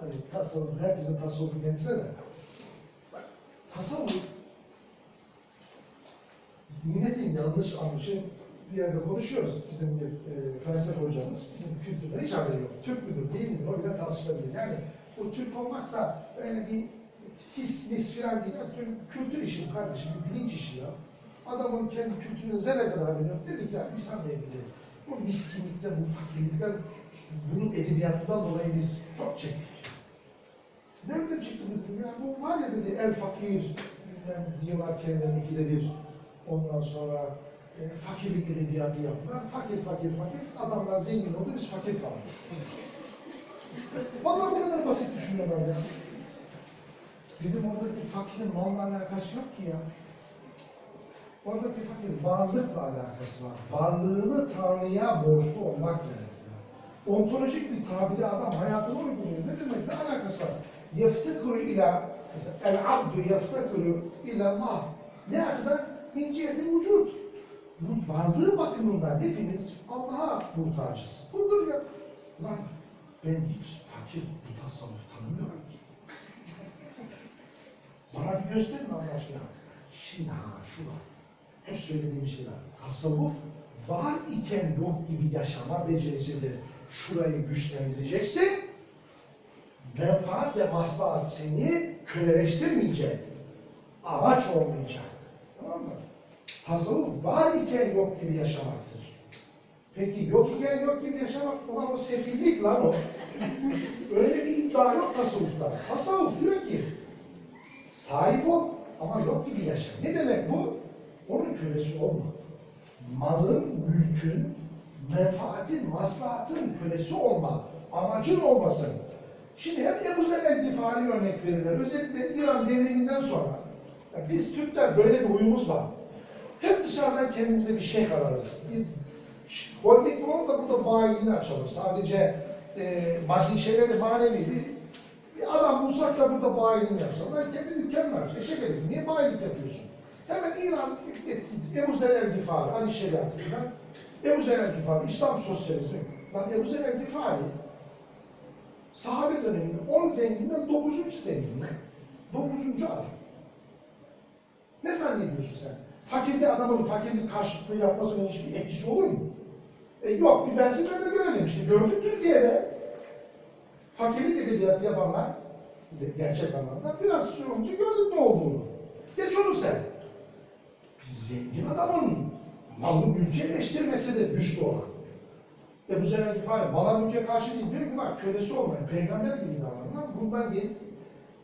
Yani tasavvuf, herkesin tasavvufu kendisine de. Tasavvuf milletin yanlış anlayışı bir yerde konuşuyoruz. Bizim bir e, felsefe hocamız, bizim kültürden hiç haberi yok. Türk müdür, değil midir o bile tartışılabilir. Yani bu Türk olmak da öyle bir his, mis filan değil. Ya, Türk- kültür işi kardeşim, bir bilinç işi ya. Adamın kendi kültürünü zerre kadar biliyor. Dedik ya insan ilgili. Bu miskinlikten, bu fakirlikten, bunun edebiyatından dolayı biz çok çektik. Nereden çıktı bu dünya? Bu var ya dedi el fakir, bilmem diyorlar kendilerine ikide bir. Ondan sonra e, fakirlik edebiyatı yaptılar. Fakir, fakir, fakir. Adamlar zengin oldu, biz fakir kaldık. Vallahi bu kadar basit düşünüyorlar ya. Dedim oradaki fakirin malla alakası yok ki ya. Oradaki fakir varlıkla alakası var. Varlığını Tanrı'ya borçlu olmak demek. Ontolojik bir tabiri adam hayatını uyguluyor. Ne demek? Ne alakası var? Yeftekuru ila el abdu yeftekuru ila Allah. Ne açıdan? Min cihetil vücut. Varlığı bakımından hepimiz Allah'a muhtacız. Budur ya. Lan ben hiç fakir bu tasavvuf tanımıyorum ki. (laughs) Bana bir gösterin Allah aşkına. Şimdi ha şu var. Hep söylediğim şeyler. Tasavvuf var iken yok gibi yaşama becerisidir. Şurayı güçlendireceksin. Menfaat ve maslahat seni köleleştirmeyecek. Amaç olmayacak. Tamam mı? Tasavvuf var iken yok gibi yaşamaktır. Peki yok iken yok gibi yaşamak olan o sefillik lan o. (laughs) Öyle bir iddia yok tasavvufta. Tasavvuf diyor ki sahip ol ama yok gibi yaşa. Ne demek bu? Onun kölesi olma. Malın, mülkün, menfaatin, maslahatın kölesi olma. Amacın olmasın. Şimdi hep Ebu Zer el-Gifari örnek verirler. Özellikle İran devriminden sonra. Ya biz Türkler böyle bir huyumuz var. Hep dışarıdan kendimize bir şey ararız. Bir holding bulalım da burada bayiliğini açalım. Sadece e, maddi şeyler de manevi. Bir, bir adam bulsak da burada bayiliğini yapsa. Lan kendi dükkanını aç. Eşek herif. Niye bayilik yapıyorsun? Hemen İran Ebu Zer el-Gifari, Ali Şeriatı. Ebu Zer el-Gifari, İslam sosyalizmi. Lan Ebu Zer el-Gifari sahabe döneminde 10 zenginden 9. zengin. 9. adam. Ne zannediyorsun sen? Fakir bir adamın fakirlik karşıtlığı yapmasının hiçbir etkisi olur mu? E yok, bir benzinlerde görelim işte. Gördük Türkiye'de. Fakirlik edebiyatı yapanlar gerçek anlamda biraz şey olunca gördük ne olduğunu. Geç onu sen. Zengin adamın malı mülkü eleştirmesi de güçlü olan. Ve bu sene ifade bana mülke karşı değil diyor ki bak kölesi olmayın, peygamber gibi davranın. Bundan gelip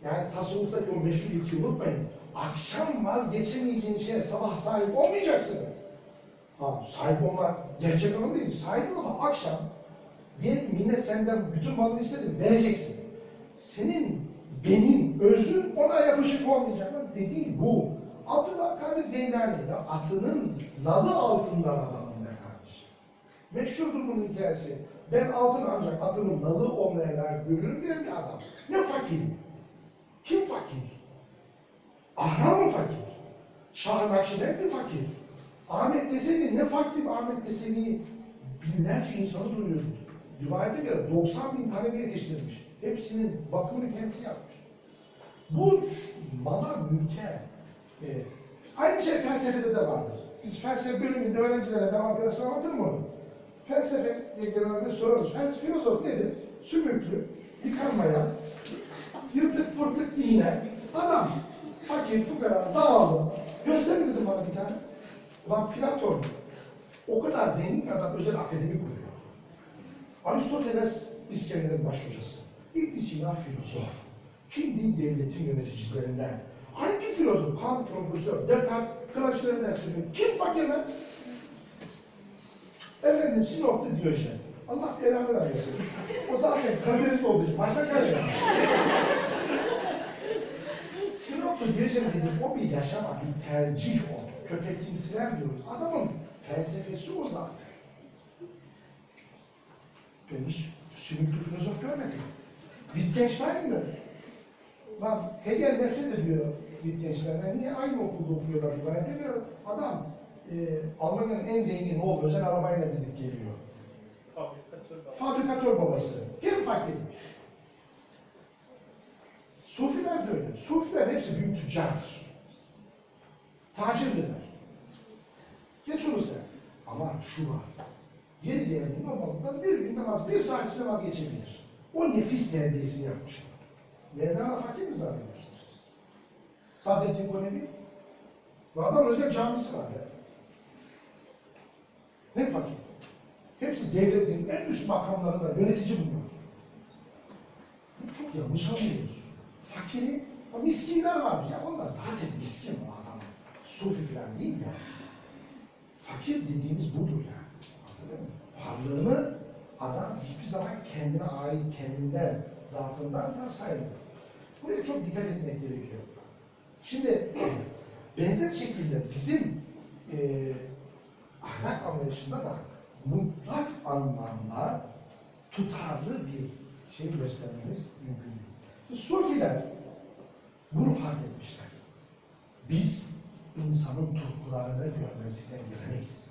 yani tasavvuftaki o meşhur ilki unutmayın. Akşam vazgeçemeyeceğin şeye sabah sahip olmayacaksınız. Ha, sahip olma gerçek anlamda değil. Sahip olma akşam diyelim millet senden bütün malını istedi vereceksin. Senin benim özün ona yapışık olmayacak. Dediği bu. Abdülkadir Geylani ya atının nalı altından adamın be kardeşim. Meşhurdur bunun hikayesi. Ben altın ancak atımın nalı olmaya layık görüyorum diyen bir adam. Ne fakir? Kim fakir? Ahram fakir? Şah-ı Nakşibend mi fakir? Ahmet Yesevi ne fakir bir Ahmet Yesevi'yi binlerce insanı duyuyor. Rivayete göre 90 bin talebe yetiştirmiş. Hepsinin bakımını kendisi yapmış. Bu mala mülke e, aynı şey felsefede de vardır. Biz felsefe bölümünde öğrencilere ben arkadaşlar anlatırım onu. Felsefe genelde sorarız. Felsefe filozof nedir? Sümüklü, yıkanmayan, yırtık fırtık giyinen adam. Fakir, fukara, zavallı. Gösterin dedim bana bir tane. Ulan Platon o kadar zengin adam özel akademi kuruyor. Aristoteles İskender'in baş hocası. İbn Sina filozof. Kendi devletin yöneticilerinden. Hangi filozof? Kant profesör, Descartes, kılıçlarından sürüyor. Kim fakir lan? Efendim Sinop'ta Diyojen. Allah belanı vermesin. O zaten Karadeniz olduğu için başka kaçar. Sinop'ta dedim o bir yaşama, bir tercih o. Köpekimsiler diyoruz. Adamın felsefesi o zaten. Ben hiç sümüklü filozof görmedim. Wittgenstein mi? Lan Hegel nefret ediyor Wittgenstein'den. Niye aynı okulda okuyorlar? Ben demiyorum. Adam e, Almanya'nın en zengin oğlu özel arabayla gidip geliyor. Fabrikatör var. Fabrikatör babası. Kim fark etmiş? Sufiler de öyle. Sufiler hepsi büyük tüccardır. Tacirdirler. Geç onu sen. Ama şu var. Yeri geldiğinde olmalıktan bir gün namaz, bir saat içinde vazgeçebilir. O nefis terbiyesini yapmışlar. Mevlana fakir mi zannediyorsunuz? Saadettin Konevi. Adam özel camisi var ya. Ne fakir? Hepsi devletin en üst makamlarında yönetici bunlar. Bu çok yanlış anlıyoruz. Fakiri, o miskinler var ya onlar zaten miskin o adam. Sufi falan değil ya. Fakir dediğimiz budur yani. Anladın mı? Varlığını adam hiçbir zaman kendine ait kendinden, zatından varsaymıyor. Buraya çok dikkat etmek gerekiyor. Şimdi (clears throat) benzer şekilde bizim e, ahlak anlayışında da mutlak anlamda tutarlı bir şey göstermemiz mümkün değil. Sufiler bunu fark etmişler. Biz insanın tutkularını görmezlikten gelemeyiz.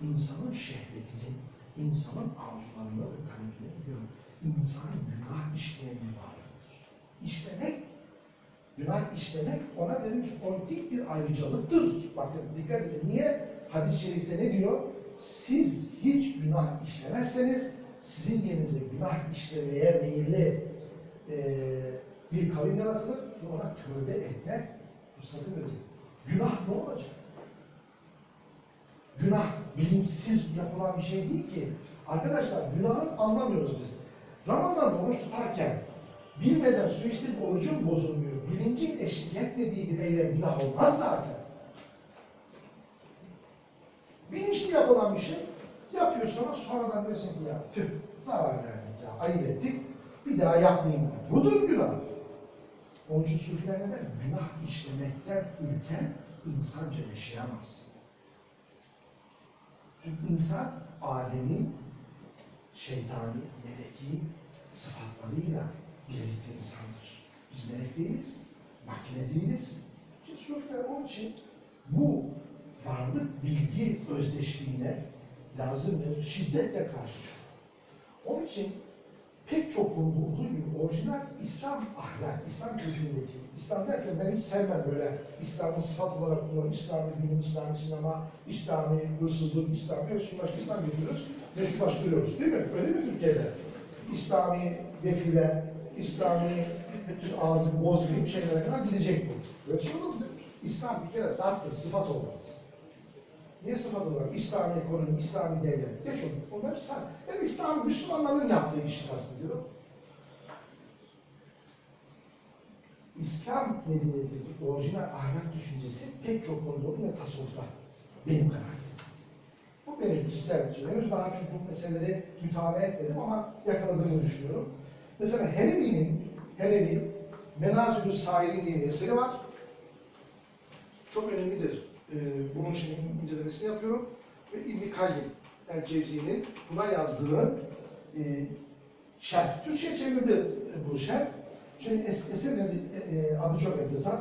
İnsanın şehvetini, insanın arzularını ve kalbini görür. İnsan günah işleyen bir varlıktır. İşlemek, günah işlemek ona verilmiş politik bir ayrıcalıktır. Bakın dikkat edin. Niye? Hadis-i şerifte ne diyor? Siz hiç günah işlemezseniz sizin yerinize günah işlemeye meyilli eee, bir kavim yaratılır ve ona tövbe etmek fırsatı verilir. Günah ne olacak? Günah bilinçsiz yapılan bir şey değil ki. Arkadaşlar günahı anlamıyoruz biz. Ramazan'da oruç tutarken bilmeden su içtik orucun bozulmuyor. Bilincin eşlik etmediği bir eylem günah olmaz zaten. Bilinçli yapılan bir şey yapıyorsun ama sonradan diyorsun ki ya tüh zarar verdik ya ayıp ettik bir daha yapmayayım. Budur günah. Onun için sufiler ne der? Günah işlemekten ürken insanca yaşayamaz. Çünkü insan alemin şeytani, meleki sıfatlarıyla birlikte insandır. Biz melek değiliz, makine değiliz. Şimdi sufiler onun için bu varlık bilgi özdeşliğine lazım şiddetle karşı çıkıyor. Onun için pek çok konuda olduğu gibi orijinal İslam ahlak, İslam kültüründeki, İslam derken ben hiç sevmem böyle İslam'ın sıfat olarak kullanılan İslami bilim, İslami sinema, İslami hırsızlık, İslami, şimdi başka İslam getiriyoruz, meşrulaştırıyoruz değil mi? Öyle mi Türkiye'de? İslami defile, İslami bütün ağzı bozmayayım şeylere kadar gidecek bu. Böyle şey olur mu? İslam bir kere zattır, sıfat olmaz. Niye sıfat olarak? İslami ekonomi, İslami devlet. Geç onu. Onlar sen. Ben İslam Müslümanların yaptığı işi kastediyorum. İslam medeniyetindeki orijinal ahlak düşüncesi pek çok konuda olur ve tasavvufta. Benim kanaatim. Bu benim kişisel fikrim. Henüz daha çünkü bu meseleleri mütalaa etmedim ama yakaladığımı düşünüyorum. Mesela Helevi'nin, Helevi, Menazülü Sair'in diye bir eseri var. Çok önemlidir. Ee, bunun şimdi incelemesini yapıyorum. Ve İbn-i Kayyim, El Cevzi'nin buna yazdığı e, şerh. Türkçe çevirdi e, bu şerh. Şimdi es eserin adı, e, adı çok enteresan.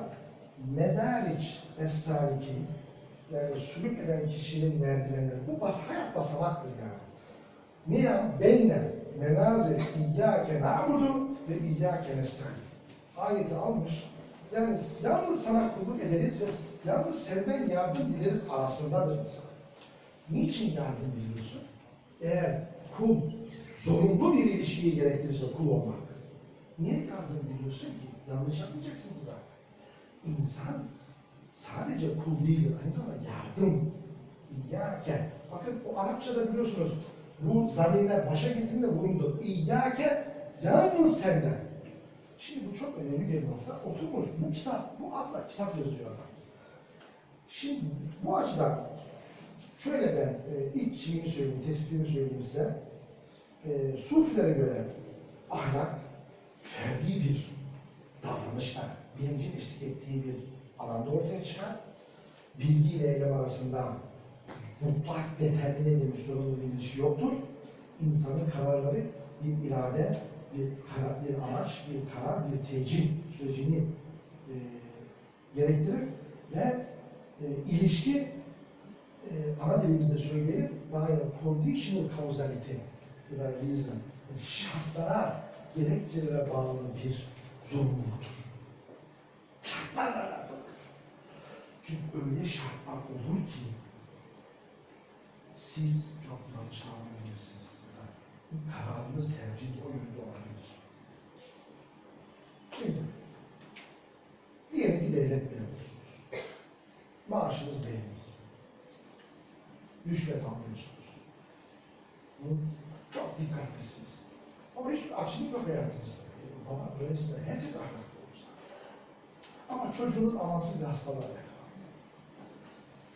Medariç Es-Saliki yani sülük eden kişinin merdivenleri. Bu bas, hayat basamaktır yani. Niyam beyne menazil iyyâke na'budu ve iyyâke nestaîn. Ayeti almış. Yani yalnız sana kulluk ederiz ve yalnız senden yardım dileriz arasındadır insan. Niçin yardım diliyorsun? Eğer kul zorunlu bir ilişkiyi gerektirirse kul olmak. Niye yardım diliyorsun ki? Yanlış yapmayacaksın zaten. İnsan sadece kul değildir, aynı zamanda yardım. İyyâke. Bakın o Arapçada biliyorsunuz bu zamirler başa getirinde vuruldu. İyyâke yalnız senden. Şimdi bu çok önemli bir nokta. Oturmuş bu kitap, bu adla kitap yazıyor adam. Şimdi bu açıdan şöyle ben e, ilk şeyimi söyleyeyim, tespitimi söyleyeyim size. E, Sufilere göre ahlak ferdi bir davranışla, bilincin eşlik ettiği bir alanda ortaya çıkar. Bilgi ile eylem arasında mutlak determine edilmiş zorunlu bir ilişki yoktur. İnsanın kararları bir irade, bir karar, bir amaç, bir karar, bir tecih sürecini e, gerektirir ve e, ilişki e, ana dilimizde söyleyelim ya conditional causality reason yani şartlara, gerekçelere bağlı bir zorunluluktur. Şartlarla alakalı. Çünkü öyle şartlar olur ki siz çok yanlış anlayabilirsiniz. Kararınız, tercihiniz o yönde olabilir. Şimdi, diyelim ki devlet memurusunuz. Maaşınız belli. Rüşvet almıyorsunuz. Hı? Çok dikkatlisiniz. Ama hiçbir aksilik yok hayatınızda. E, baba böylesine herkes ahlaklı olur zaten. Ama çocuğunuz amansız bir hastalığa yakalandı.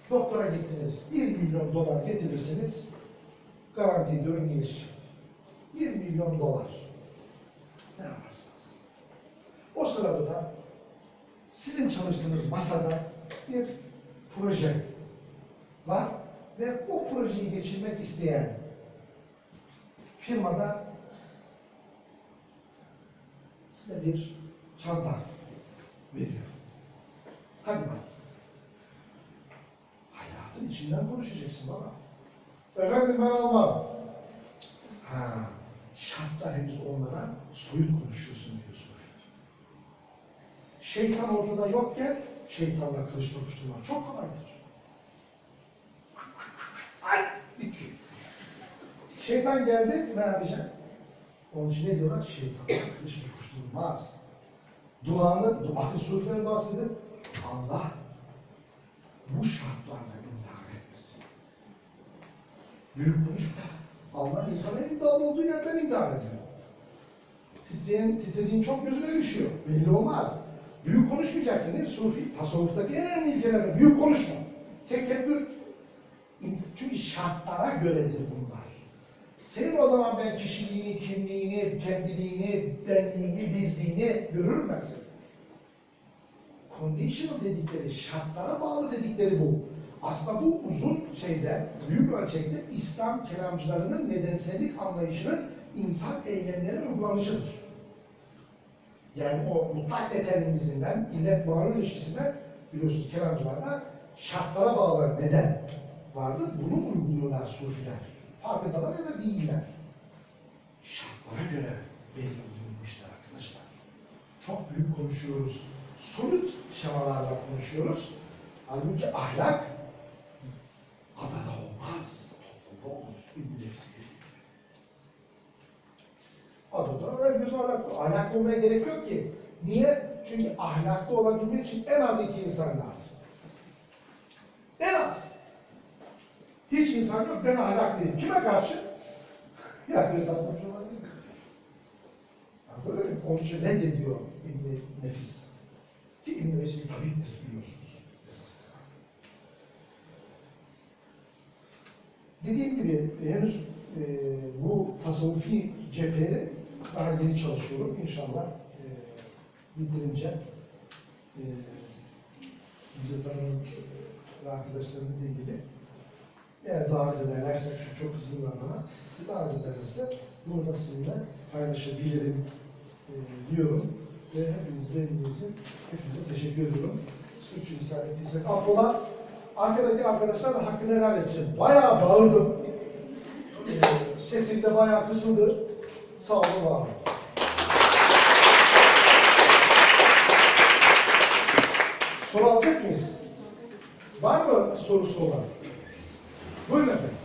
Doktora gittiniz, 1 milyon dolar getirirsiniz, garanti diyorum geniş. 1 milyon dolar. Ne yaparsınız? O sırada da sizin çalıştığınız masada bir proje var ve o projeyi geçirmek isteyen firmada size bir çanta veriyor. Hadi bak. Hayatın içinden konuşacaksın baba. Efendim ben almam. Ha, şartlar henüz olmadan soyut konuşuyorsun diyorsun. Şeytan ortada yokken şeytanla kılıç tokuşturmak çok kolaydır. Ay, bitti. Şeytan geldi, ne yapacak? Onun için ne diyorlar? Şeytanla kılıç tokuşturulmaz. Duanı, bakın Sufilerin duası nedir? Allah bu şartlarla imtihan etmesin. Büyük konuşma. Allah insanın iddialı olduğu yerden imtihan ediyor. Titreyen, titrediğin çok gözüne düşüyor. Belli olmaz. Büyük konuşmayacaksın değil mi? Sufi, tasavvuftaki en önemli ilkelerden. Büyük konuşma. Tekebbür. Çünkü şartlara göredir bunlar. Senin o zaman ben kişiliğini, kimliğini, kendiliğini, benliğini, bizliğini görürüm ben seni. Conditional dedikleri, şartlara bağlı dedikleri bu. Aslında bu uzun şeyde, büyük ölçekte İslam kelamcılarının nedensellik anlayışının insan eylemlerine uygulanışıdır. Yani o mutlak determinizmden, illet bağlı ilişkisinden biliyorsunuz kelamcılarda şartlara bağlı neden vardır. Bunu uyguluyorlar sufiler. Farkındalar ya da değiller. Şartlara göre belli oluyor bu işler arkadaşlar. Çok büyük konuşuyoruz. Soyut şemalarla konuşuyoruz. Halbuki ahlak adada olmaz. Toplumda olur. Nefsi. Adada herkes ahlaklı. Ahlaklı olmaya gerek yok ki. Niye? Çünkü ahlaklı olabilmek için en az iki insan lazım. En az. Hiç insan yok, ben ahlaklıyım. Kime karşı? Ya bir zaman olabilir mi? Ya Böyle bir onun için reddediyor İbn Nefis. Ki İbn Nefis bir tabiptir biliyorsunuz. Esas. Dediğim gibi e, henüz e, bu tasavvufi cephede daha yeni çalışıyorum. İnşallah e, bitirince e, bize tanınan e, arkadaşlarımın dediği gibi eğer davet ederlerse, şu çok kızgınlar bana, davet ederlerse bunu da sizinle paylaşabilirim e, diyorum. Ve hepiniz beğendiğiniz için hepinize teşekkür ediyorum. Suçu ısrar ettiysek affola. Arkadaki arkadaşlar da hakkını helal etsin. Bayağı bağırdım. Sesim de bayağı kısıldı. Sağ olun, var olun. Soru alacak mıyız? Var mı sorusu olan? Buyurun efendim.